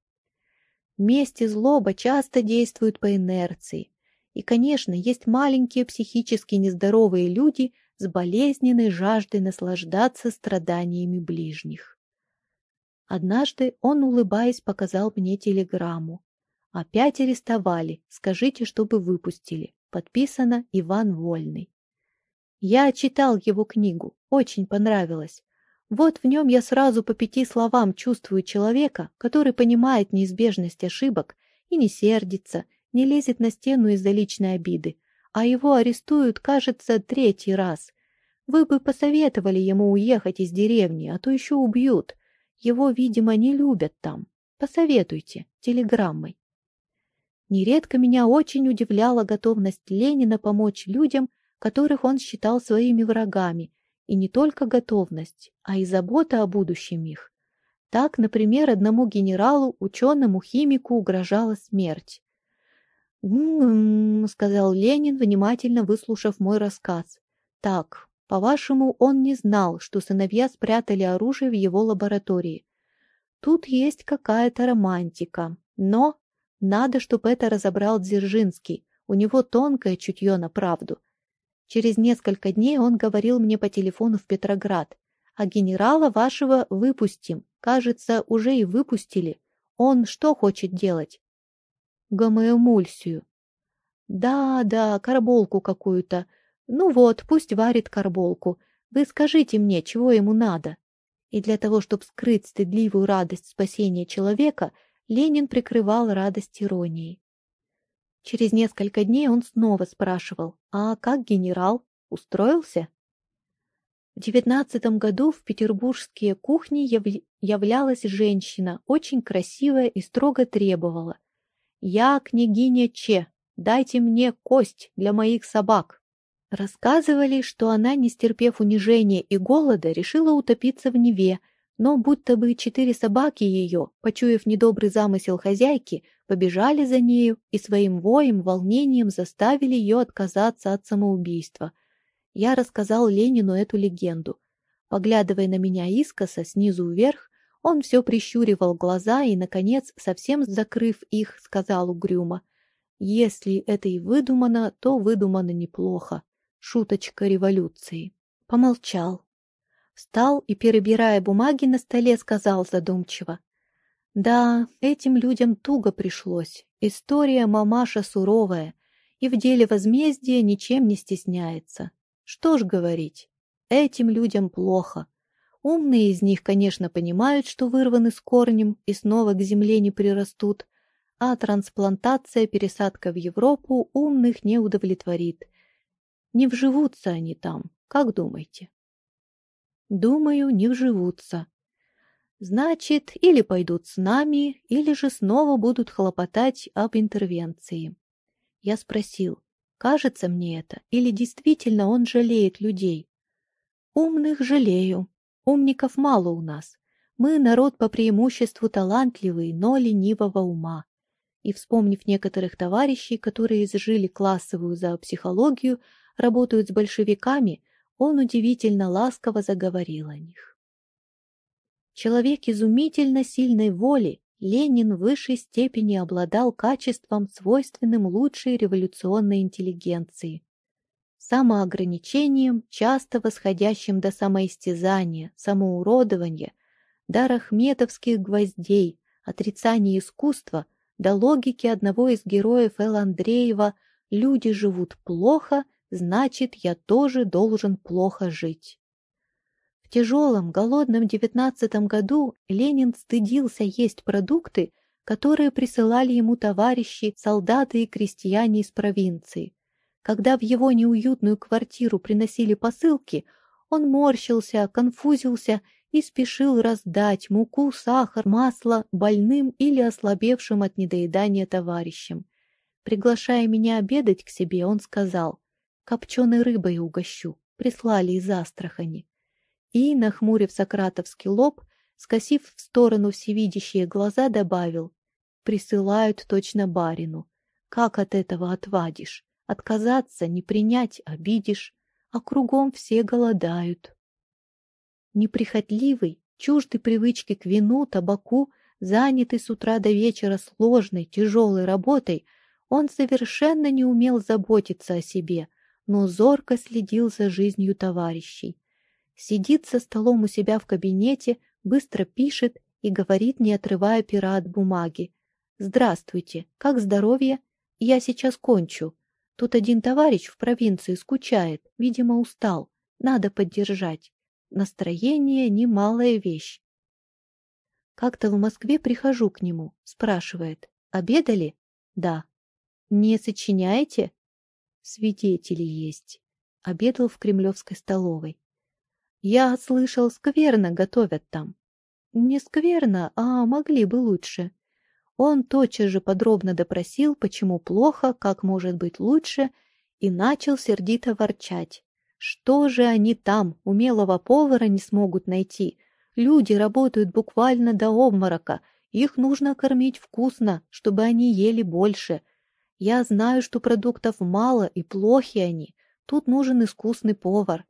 Месть и злоба часто действуют по инерции. И, конечно, есть маленькие психически нездоровые люди с болезненной жаждой наслаждаться страданиями ближних. Однажды он, улыбаясь, показал мне телеграмму. Опять арестовали. Скажите, чтобы выпустили. Подписано Иван Вольный. Я читал его книгу. Очень понравилось. Вот в нем я сразу по пяти словам чувствую человека, который понимает неизбежность ошибок и не сердится, не лезет на стену из-за личной обиды, а его арестуют, кажется, третий раз. Вы бы посоветовали ему уехать из деревни, а то еще убьют. Его, видимо, не любят там. Посоветуйте, телеграммой. Нередко меня очень удивляла готовность Ленина помочь людям, которых он считал своими врагами, и не только готовность, а и забота о будущем их. Так, например, одному генералу, ученому, химику угрожала смерть. «М-м-м», сказал Ленин, внимательно выслушав мой рассказ. «Так, по-вашему, он не знал, что сыновья спрятали оружие в его лаборатории. Тут есть какая-то романтика, но надо, чтобы это разобрал Дзержинский. У него тонкое чутье на правду. Через несколько дней он говорил мне по телефону в Петроград. А генерала вашего выпустим. Кажется, уже и выпустили. Он что хочет делать? Гомоэмульсию. Да, да, карболку какую-то. Ну вот, пусть варит карболку. Вы скажите мне, чего ему надо. И для того, чтобы скрыть стыдливую радость спасения человека, Ленин прикрывал радость иронией. Через несколько дней он снова спрашивал, а как генерал? Устроился? В девятнадцатом году в петербургские кухни яв... являлась женщина, очень красивая и строго требовала. «Я княгиня Че, дайте мне кость для моих собак». Рассказывали, что она, не стерпев унижения и голода, решила утопиться в Неве, но будто бы четыре собаки ее, почуяв недобрый замысел хозяйки, побежали за нею и своим воем, волнением заставили ее отказаться от самоубийства. Я рассказал Ленину эту легенду. Поглядывая на меня искоса снизу вверх, он все прищуривал глаза и, наконец, совсем закрыв их, сказал угрюмо. «Если это и выдумано, то выдумано неплохо. Шуточка революции». Помолчал, Встал и, перебирая бумаги на столе, сказал задумчиво. Да, этим людям туго пришлось. История мамаша суровая, и в деле возмездия ничем не стесняется. Что ж говорить, этим людям плохо. Умные из них, конечно, понимают, что вырваны с корнем и снова к земле не прирастут, а трансплантация, пересадка в Европу умных не удовлетворит. Не вживутся они там, как думаете? Думаю, не вживутся. Значит, или пойдут с нами, или же снова будут хлопотать об интервенции. Я спросил, кажется мне это, или действительно он жалеет людей? Умных жалею. Умников мало у нас. Мы народ по преимуществу талантливый, но ленивого ума. И, вспомнив некоторых товарищей, которые изжили классовую за психологию, работают с большевиками, он удивительно ласково заговорил о них. Человек изумительно сильной воли, Ленин в высшей степени обладал качеством, свойственным лучшей революционной интеллигенции. Самоограничением, часто восходящим до самоистязания, самоуродования, до рахметовских гвоздей, отрицания искусства, до логики одного из героев Эл Андреева «Люди живут плохо, значит, я тоже должен плохо жить». В тяжелом, голодном девятнадцатом году Ленин стыдился есть продукты, которые присылали ему товарищи, солдаты и крестьяне из провинции. Когда в его неуютную квартиру приносили посылки, он морщился, конфузился и спешил раздать муку, сахар, масло больным или ослабевшим от недоедания товарищам. Приглашая меня обедать к себе, он сказал, «Копченой рыбой угощу, прислали из Астрахани» и, нахмурив сократовский лоб, скосив в сторону всевидящие глаза, добавил «Присылают точно барину. Как от этого отвадишь? Отказаться, не принять, обидишь, а кругом все голодают». Неприхотливый, чуждый привычки к вину, табаку, занятый с утра до вечера сложной, тяжелой работой, он совершенно не умел заботиться о себе, но зорко следил за жизнью товарищей. Сидит за столом у себя в кабинете, быстро пишет и говорит, не отрывая пера от бумаги. «Здравствуйте, как здоровье? Я сейчас кончу. Тут один товарищ в провинции скучает, видимо, устал. Надо поддержать. Настроение — немалая вещь. Как-то в Москве прихожу к нему, спрашивает. Обедали? Да. Не сочиняете? Свидетели есть. Обедал в кремлевской столовой. Я слышал, скверно готовят там. Не скверно, а могли бы лучше. Он тотчас же подробно допросил, почему плохо, как может быть лучше, и начал сердито ворчать. Что же они там, умелого повара не смогут найти? Люди работают буквально до обморока, их нужно кормить вкусно, чтобы они ели больше. Я знаю, что продуктов мало и плохи они, тут нужен искусный повар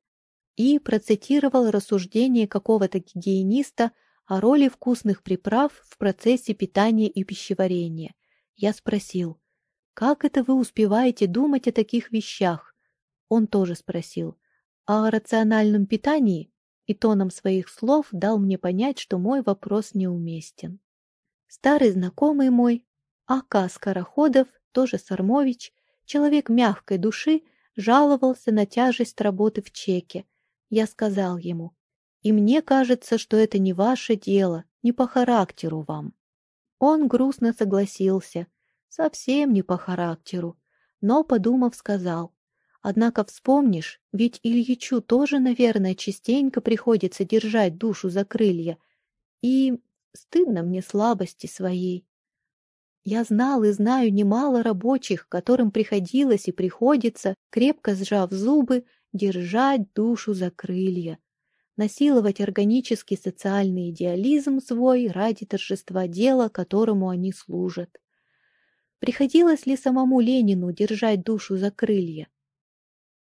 и процитировал рассуждение какого-то гигиениста о роли вкусных приправ в процессе питания и пищеварения. Я спросил, «Как это вы успеваете думать о таких вещах?» Он тоже спросил, «А о рациональном питании?» и тоном своих слов дал мне понять, что мой вопрос неуместен. Старый знакомый мой, А.К. Скороходов, тоже Сармович, человек мягкой души, жаловался на тяжесть работы в чеке, я сказал ему, «И мне кажется, что это не ваше дело, не по характеру вам». Он грустно согласился, совсем не по характеру, но, подумав, сказал, «Однако вспомнишь, ведь Ильичу тоже, наверное, частенько приходится держать душу за крылья, и стыдно мне слабости своей». Я знал и знаю немало рабочих, которым приходилось и приходится, крепко сжав зубы, держать душу за крылья, насиловать органический социальный идеализм свой ради торжества дела, которому они служат. Приходилось ли самому Ленину держать душу за крылья?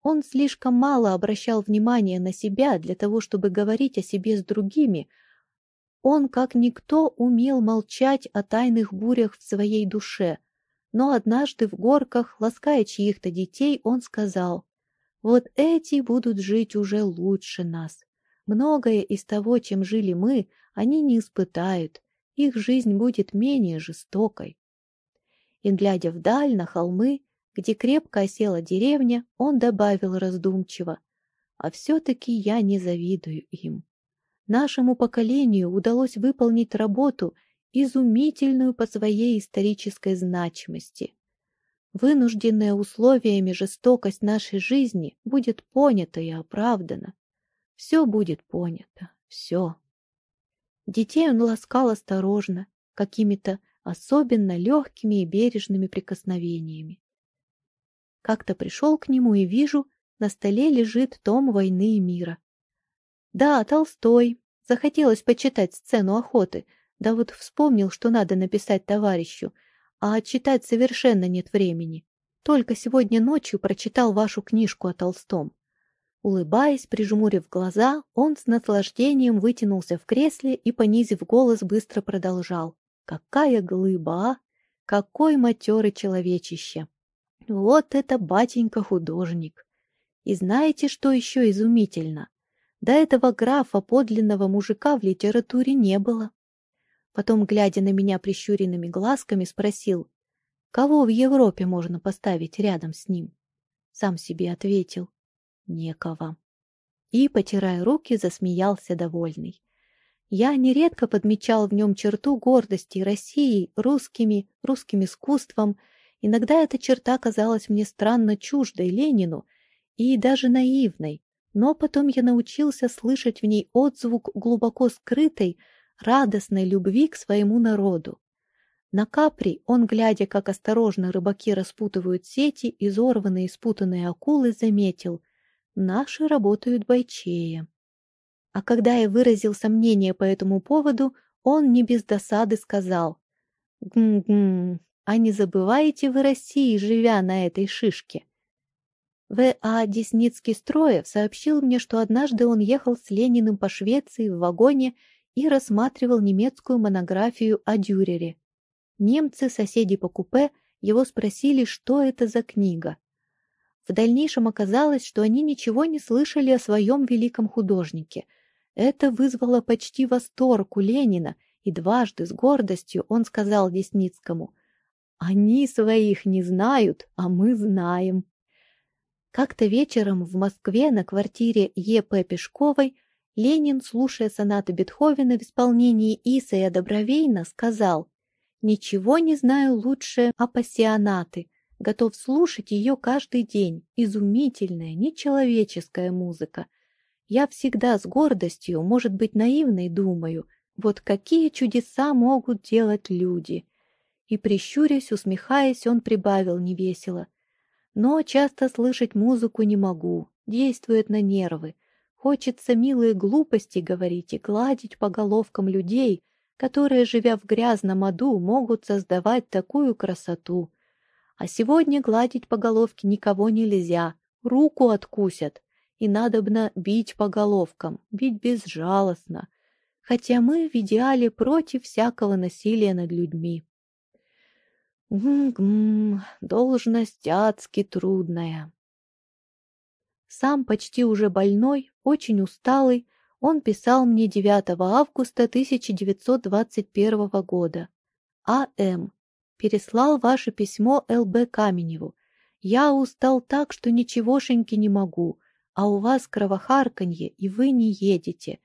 Он слишком мало обращал внимания на себя для того, чтобы говорить о себе с другими. Он, как никто, умел молчать о тайных бурях в своей душе. Но однажды в горках, лаская чьих-то детей, он сказал, вот эти будут жить уже лучше нас. Многое из того, чем жили мы, они не испытают. Их жизнь будет менее жестокой. И, глядя вдаль на холмы, где крепко осела деревня, он добавил раздумчиво, «А все-таки я не завидую им. Нашему поколению удалось выполнить работу, изумительную по своей исторической значимости. Вынужденная условиями жестокость нашей жизни будет понята и оправдана. Все будет понято, все. Детей он ласкал осторожно, какими-то особенно легкими и бережными прикосновениями. Как-то пришел к нему и вижу, на столе лежит том «Войны и мира». Да, Толстой. Захотелось почитать сцену охоты, да вот вспомнил, что надо написать товарищу, а читать совершенно нет времени. Только сегодня ночью прочитал вашу книжку о Толстом. Улыбаясь, прижмурив глаза, он с наслаждением вытянулся в кресле и, понизив голос, быстро продолжал. «Какая глыба, а! Какой матерый человечище! Вот это батенька-художник! И знаете, что еще изумительно? До этого графа подлинного мужика в литературе не было. Потом, глядя на меня прищуренными глазками, спросил, кого в Европе можно поставить рядом с ним? Сам себе ответил, некого. И, потирая руки, засмеялся довольный. Я нередко подмечал в нем черту гордости России, русскими, русским искусством. Иногда эта черта казалась мне странно чуждой Ленину и даже наивной, но потом я научился слышать в ней отзвук глубоко скрытой, радостной любви к своему народу. На капри он, глядя, как осторожно рыбаки распутывают сети, изорванные и спутанные акулы, заметил — Наши работают бойчее. А когда я выразил сомнение по этому поводу, он не без досады сказал. «Гм-гм, а не забываете вы России, живя на этой шишке?» В.А. Десницкий-Строев сообщил мне, что однажды он ехал с Лениным по Швеции в вагоне и рассматривал немецкую монографию о Дюрере. Немцы, соседи по купе, его спросили, что это за книга. В дальнейшем оказалось, что они ничего не слышали о своем великом художнике. Это вызвало почти восторг у Ленина, и дважды с гордостью он сказал Десницкому «Они своих не знают, а мы знаем». Как-то вечером в Москве на квартире Е.П. Пешковой Ленин, слушая сонаты Бетховена в исполнении Исая Добровейна, сказал «Ничего не знаю лучше апассионаты, готов слушать ее каждый день. Изумительная, нечеловеческая музыка. Я всегда с гордостью, может быть, наивной, думаю, вот какие чудеса могут делать люди. И, прищурясь, усмехаясь, он прибавил невесело. Но часто слышать музыку не могу, действует на нервы. Хочется милые глупости говорить и гладить по головкам людей, которые, живя в грязном аду, могут создавать такую красоту. А сегодня гладить по головке никого нельзя, руку откусят. И надобно бить по головкам, бить безжалостно. Хотя мы в идеале против всякого насилия над людьми. Гм-гм, должность адски трудная. Сам почти уже больной, очень усталый, он писал мне 9 августа 1921 года. А.М. Переслал ваше письмо Л.Б. Каменеву. Я устал так, что ничегошеньки не могу, а у вас кровохарканье, и вы не едете.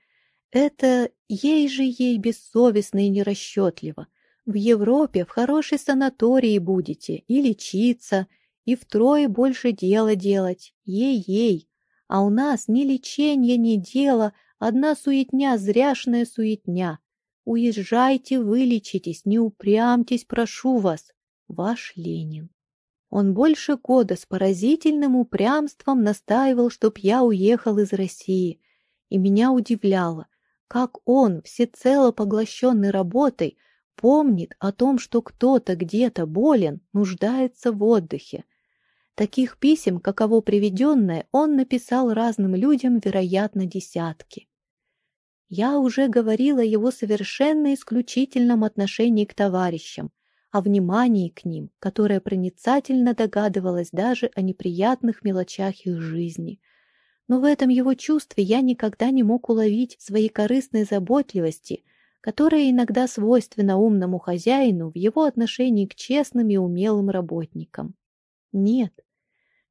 Это ей же ей бессовестно и нерасчетливо. В Европе в хорошей санатории будете и лечиться, и втрое больше дела делать. Ей-ей. А у нас ни лечения, ни дела, одна суетня, зряшная суетня. Уезжайте, вылечитесь, не упрямьтесь, прошу вас. Ваш Ленин. Он больше года с поразительным упрямством настаивал, чтоб я уехал из России. И меня удивляло, как он, всецело поглощенный работой, помнит о том, что кто-то где-то болен, нуждается в отдыхе. Таких писем, каково приведенное, он написал разным людям, вероятно, десятки. Я уже говорила его совершенно исключительном отношении к товарищам, о внимании к ним, которое проницательно догадывалось даже о неприятных мелочах их жизни. Но в этом его чувстве я никогда не мог уловить своей корыстной заботливости, которая иногда свойственна умному хозяину в его отношении к честным и умелым работникам. Нет,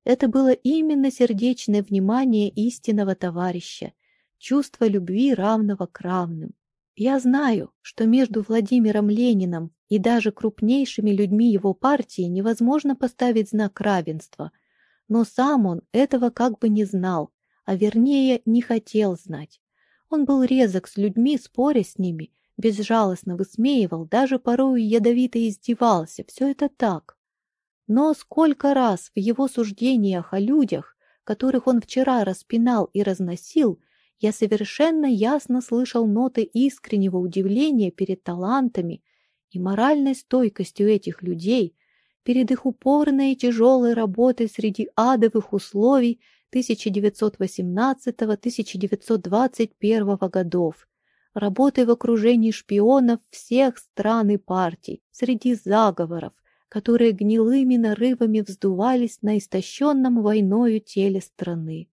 это было именно сердечное внимание истинного товарища, чувство любви равного к равным. Я знаю, что между Владимиром Лениным и даже крупнейшими людьми его партии невозможно поставить знак равенства, но сам он этого как бы не знал, а вернее не хотел знать. Он был резок с людьми, споря с ними, безжалостно высмеивал, даже порою ядовито издевался. Все это так. Но сколько раз в его суждениях о людях, которых он вчера распинал и разносил, я совершенно ясно слышал ноты искреннего удивления перед талантами и моральной стойкостью этих людей, перед их упорной и тяжелой работой среди адовых условий 1918-1921 годов, работой в окружении шпионов всех стран и партий, среди заговоров, которые гнилыми нарывами вздувались на истощенном войною теле страны.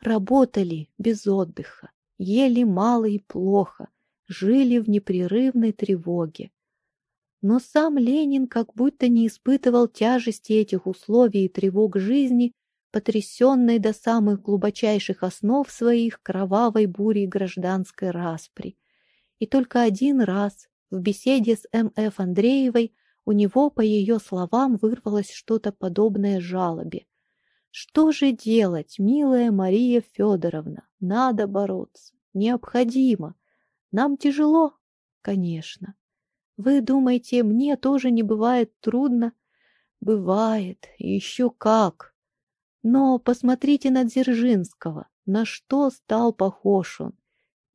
Работали без отдыха, ели мало и плохо, жили в непрерывной тревоге. Но сам Ленин как будто не испытывал тяжести этих условий и тревог жизни, потрясенной до самых глубочайших основ своих кровавой бурей гражданской распри. И только один раз в беседе с М.Ф. Андреевой у него, по ее словам, вырвалось что-то подобное жалобе. Что же делать, милая Мария Федоровна? Надо бороться. Необходимо. Нам тяжело? Конечно. Вы думаете, мне тоже не бывает трудно? Бывает, еще как. Но посмотрите на Дзержинского, на что стал похож он.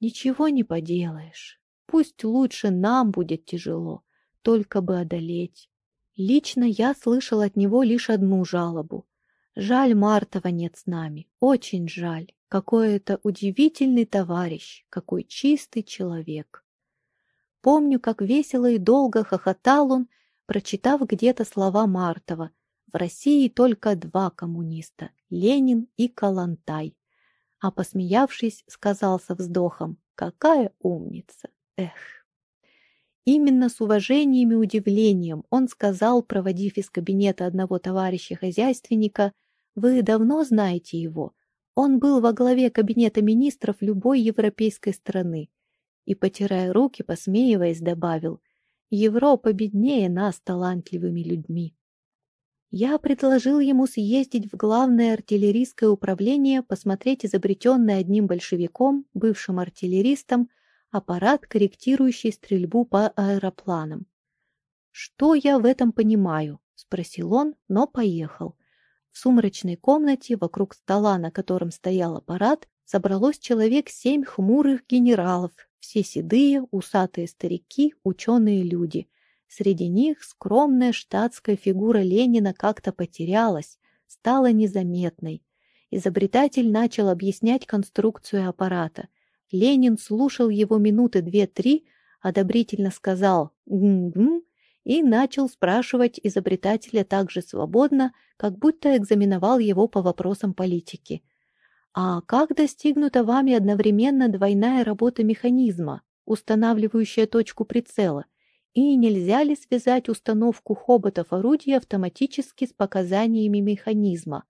Ничего не поделаешь. Пусть лучше нам будет тяжело, только бы одолеть. Лично я слышал от него лишь одну жалобу. Жаль, Мартова нет с нами, очень жаль. Какой это удивительный товарищ, какой чистый человек. Помню, как весело и долго хохотал он, прочитав где-то слова Мартова — в России только два коммуниста – Ленин и Калантай. А посмеявшись, сказал со вздохом «Какая умница! Эх!» Именно с уважением и удивлением он сказал, проводив из кабинета одного товарища-хозяйственника, «Вы давно знаете его? Он был во главе кабинета министров любой европейской страны». И, потирая руки, посмеиваясь, добавил, «Европа беднее нас талантливыми людьми». Я предложил ему съездить в главное артиллерийское управление, посмотреть изобретенный одним большевиком, бывшим артиллеристом, аппарат, корректирующий стрельбу по аэропланам. «Что я в этом понимаю?» — спросил он, но поехал. В сумрачной комнате, вокруг стола, на котором стоял аппарат, собралось человек семь хмурых генералов, все седые, усатые старики, ученые люди. Среди них скромная штатская фигура Ленина как-то потерялась, стала незаметной. Изобретатель начал объяснять конструкцию аппарата. Ленин слушал его минуты две-три, одобрительно сказал «гм-гм» и начал спрашивать изобретателя так же свободно, как будто экзаменовал его по вопросам политики. «А как достигнута вами одновременно двойная работа механизма, устанавливающая точку прицела? и нельзя ли связать установку хоботов орудия автоматически с показаниями механизма.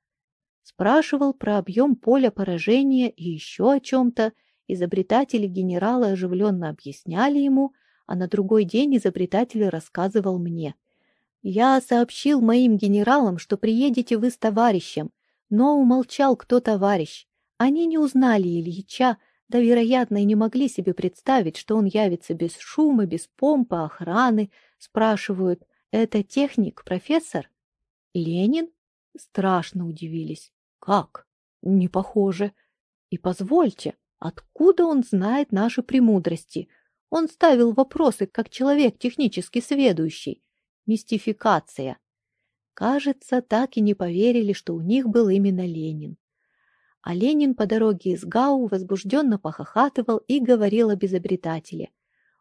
Спрашивал про объем поля поражения и еще о чем-то. Изобретатели генерала оживленно объясняли ему, а на другой день изобретатель рассказывал мне. «Я сообщил моим генералам, что приедете вы с товарищем, но умолчал, кто товарищ. Они не узнали Ильича, да, вероятно, и не могли себе представить, что он явится без шума, без помпы, охраны. Спрашивают, это техник, профессор? Ленин? Страшно удивились. Как? Не похоже. И позвольте, откуда он знает наши премудрости? Он ставил вопросы, как человек технически сведущий. Мистификация. Кажется, так и не поверили, что у них был именно Ленин. А Ленин по дороге из Гау возбужденно похохатывал и говорил об изобретателе.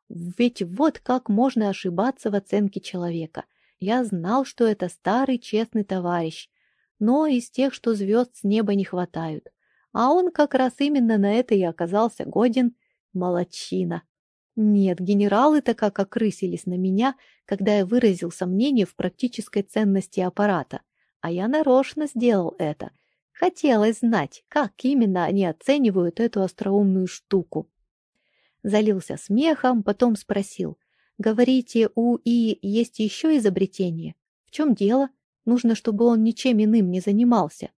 Ведь вот как можно ошибаться в оценке человека. Я знал, что это старый честный товарищ, но из тех, что звезд с неба не хватают. А он как раз именно на это и оказался годен. Молодчина. Нет, генералы-то как окрысились на меня, когда я выразил сомнение в практической ценности аппарата. А я нарочно сделал это — Хотелось знать, как именно они оценивают эту остроумную штуку. Залился смехом, потом спросил. «Говорите, у И есть еще изобретение? В чем дело? Нужно, чтобы он ничем иным не занимался».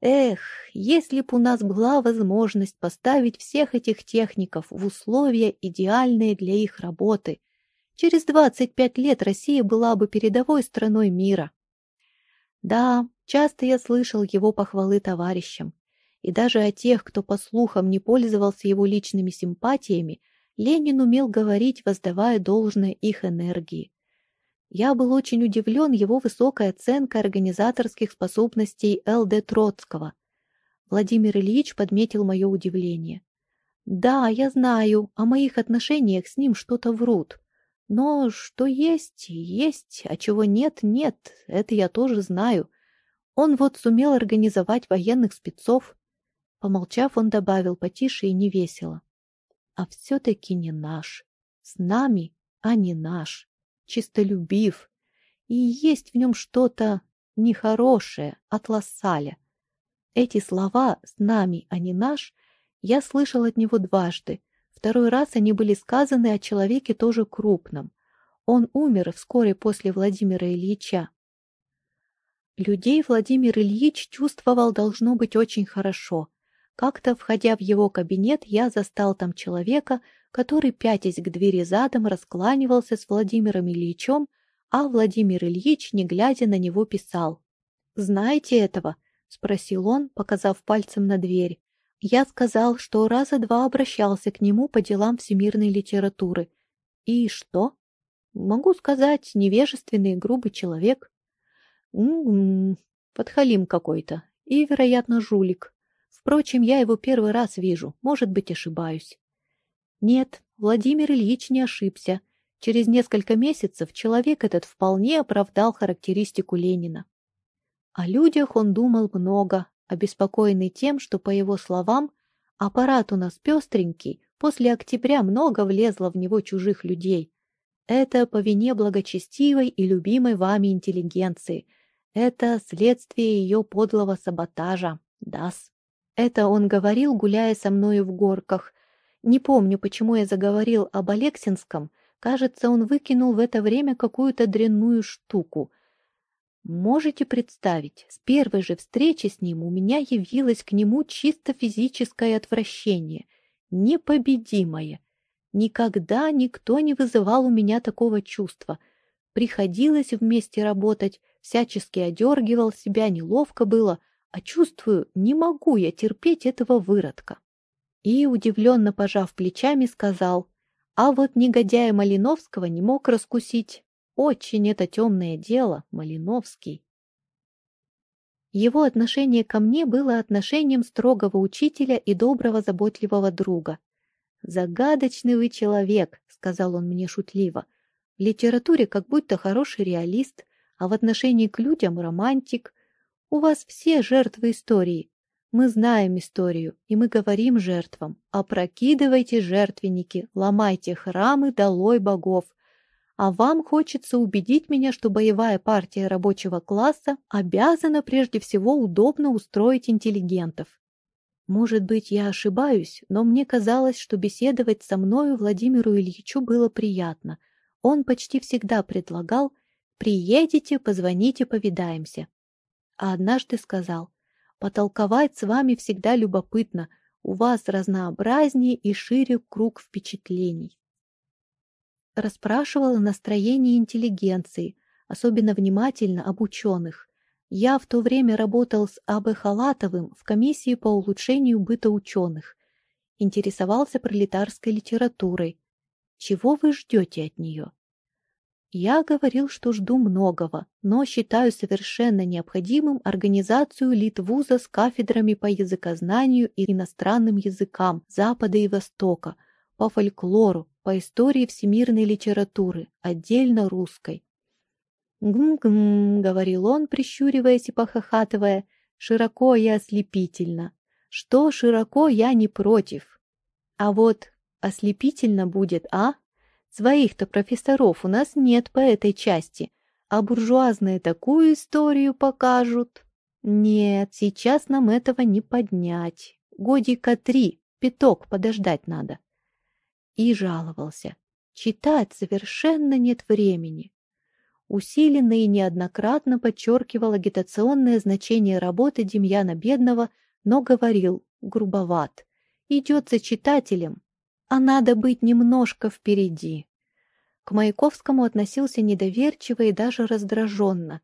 Эх, если б у нас была возможность поставить всех этих техников в условия, идеальные для их работы, через 25 лет Россия была бы передовой страной мира. Да, часто я слышал его похвалы товарищам. И даже о тех, кто по слухам не пользовался его личными симпатиями, Ленин умел говорить, воздавая должное их энергии. Я был очень удивлен его высокой оценкой организаторских способностей Л.Д. Троцкого. Владимир Ильич подметил мое удивление. Да, я знаю, о моих отношениях с ним что-то врут. Но что есть, есть, а чего нет, нет, это я тоже знаю. Он вот сумел организовать военных спецов. Помолчав, он добавил потише и невесело. А все-таки не наш. С нами, а не наш чистолюбив, и есть в нем что-то нехорошее от Лассаля. Эти слова «с нами, а не наш» я слышал от него дважды. Второй раз они были сказаны о человеке тоже крупном. Он умер вскоре после Владимира Ильича. Людей Владимир Ильич чувствовал должно быть очень хорошо. Как-то, входя в его кабинет, я застал там человека, который, пятясь к двери задом, раскланивался с Владимиром Ильичем, а Владимир Ильич, не глядя на него, писал. «Знаете этого?» — спросил он, показав пальцем на дверь. Я сказал, что раза два обращался к нему по делам всемирной литературы. И что? Могу сказать, невежественный и грубый человек. М-м, подхалим какой-то. И, вероятно, жулик. Впрочем, я его первый раз вижу, может быть, ошибаюсь. Нет, Владимир Ильич не ошибся. Через несколько месяцев человек этот вполне оправдал характеристику Ленина. О людях он думал много, обеспокоенный тем, что, по его словам, аппарат у нас пестренький, после октября много влезло в него чужих людей. Это по вине благочестивой и любимой вами интеллигенции. Это следствие ее подлого саботажа. Дас. Это он говорил, гуляя со мною в горках, не помню, почему я заговорил об Алексинском. Кажется, он выкинул в это время какую-то дрянную штуку. Можете представить, с первой же встречи с ним у меня явилось к нему чисто физическое отвращение, непобедимое. Никогда никто не вызывал у меня такого чувства. Приходилось вместе работать, всячески одергивал себя, неловко было, а чувствую, не могу я терпеть этого выродка и, удивленно пожав плечами, сказал, «А вот негодяя Малиновского не мог раскусить. Очень это темное дело, Малиновский». Его отношение ко мне было отношением строгого учителя и доброго заботливого друга. «Загадочный вы человек», — сказал он мне шутливо. «В литературе как будто хороший реалист, а в отношении к людям — романтик. У вас все жертвы истории, мы знаем историю, и мы говорим жертвам, опрокидывайте жертвенники, ломайте храмы, долой богов. А вам хочется убедить меня, что боевая партия рабочего класса обязана прежде всего удобно устроить интеллигентов. Может быть, я ошибаюсь, но мне казалось, что беседовать со мною Владимиру Ильичу было приятно. Он почти всегда предлагал «Приедете, позвоните, повидаемся». А однажды сказал – Потолковать с вами всегда любопытно. У вас разнообразнее и шире круг впечатлений. Расспрашивала настроение интеллигенции, особенно внимательно об ученых. Я в то время работал с А.Б. Халатовым в комиссии по улучшению быта ученых. Интересовался пролетарской литературой. Чего вы ждете от нее? Я говорил, что жду многого, но считаю совершенно необходимым организацию Литвуза с кафедрами по языкознанию и иностранным языкам Запада и Востока, по фольклору, по истории всемирной литературы, отдельно русской. «Гм-гм», — говорил он, прищуриваясь и похохатывая, широко и ослепительно. «Что широко, я не против. А вот ослепительно будет, а?» Своих-то профессоров у нас нет по этой части, а буржуазные такую историю покажут. Нет, сейчас нам этого не поднять. Годика три, пяток подождать надо. И жаловался. Читать совершенно нет времени. Усиленно и неоднократно подчеркивал агитационное значение работы Демьяна Бедного, но говорил грубоват. Идет за читателем, а надо быть немножко впереди. К Маяковскому относился недоверчиво и даже раздраженно.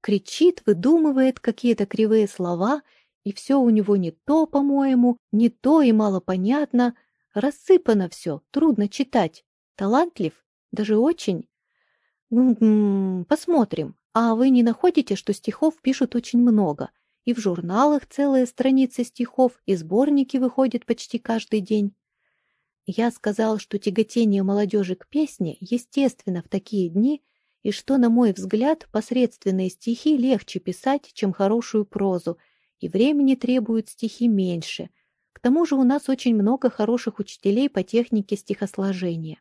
кричит, выдумывает какие-то кривые слова, и все у него не то, по-моему, не то и мало понятно. Рассыпано все, трудно читать. Талантлив? Даже очень. М -м, посмотрим. А вы не находите, что стихов пишут очень много? И в журналах целые страницы стихов, и сборники выходят почти каждый день. Я сказал, что тяготение молодежи к песне естественно в такие дни, и что, на мой взгляд, посредственные стихи легче писать, чем хорошую прозу, и времени требуют стихи меньше. К тому же у нас очень много хороших учителей по технике стихосложения.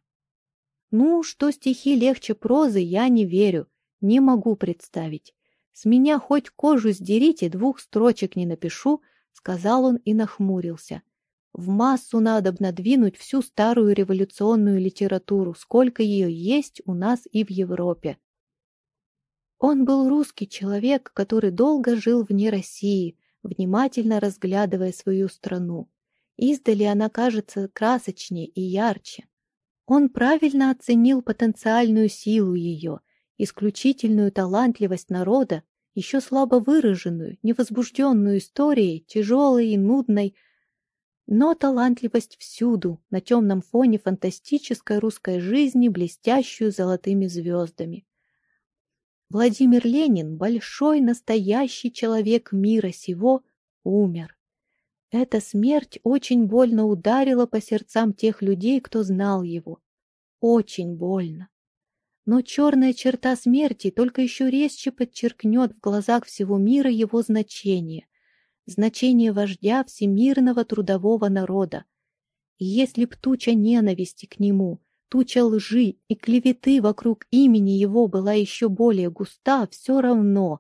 Ну, что стихи легче прозы, я не верю, не могу представить. С меня хоть кожу сдерите, двух строчек не напишу, сказал он и нахмурился. В массу надо надвинуть всю старую революционную литературу, сколько ее есть у нас и в Европе. Он был русский человек, который долго жил вне России, внимательно разглядывая свою страну. Издали она кажется красочнее и ярче. Он правильно оценил потенциальную силу ее, исключительную талантливость народа, еще слабо выраженную, невозбужденную историей, тяжелой и нудной, но талантливость всюду, на темном фоне фантастической русской жизни, блестящую золотыми звездами. Владимир Ленин, большой настоящий человек мира сего, умер. Эта смерть очень больно ударила по сердцам тех людей, кто знал его. Очень больно. Но черная черта смерти только еще резче подчеркнет в глазах всего мира его значение, значение вождя всемирного трудового народа. И если б туча ненависти к нему, туча лжи и клеветы вокруг имени его была еще более густа, все равно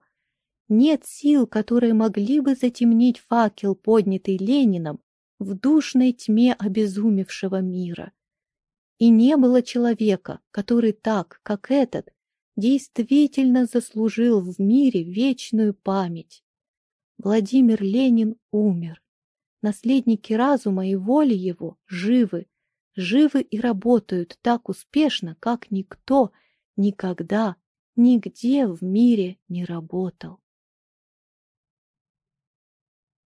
нет сил, которые могли бы затемнить факел, поднятый Лениным в душной тьме обезумевшего мира. И не было человека, который так, как этот, действительно заслужил в мире вечную память. Владимир Ленин умер. Наследники разума и воли его живы, живы и работают так успешно, как никто никогда, нигде в мире не работал.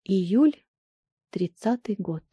Июль, тридцатый год.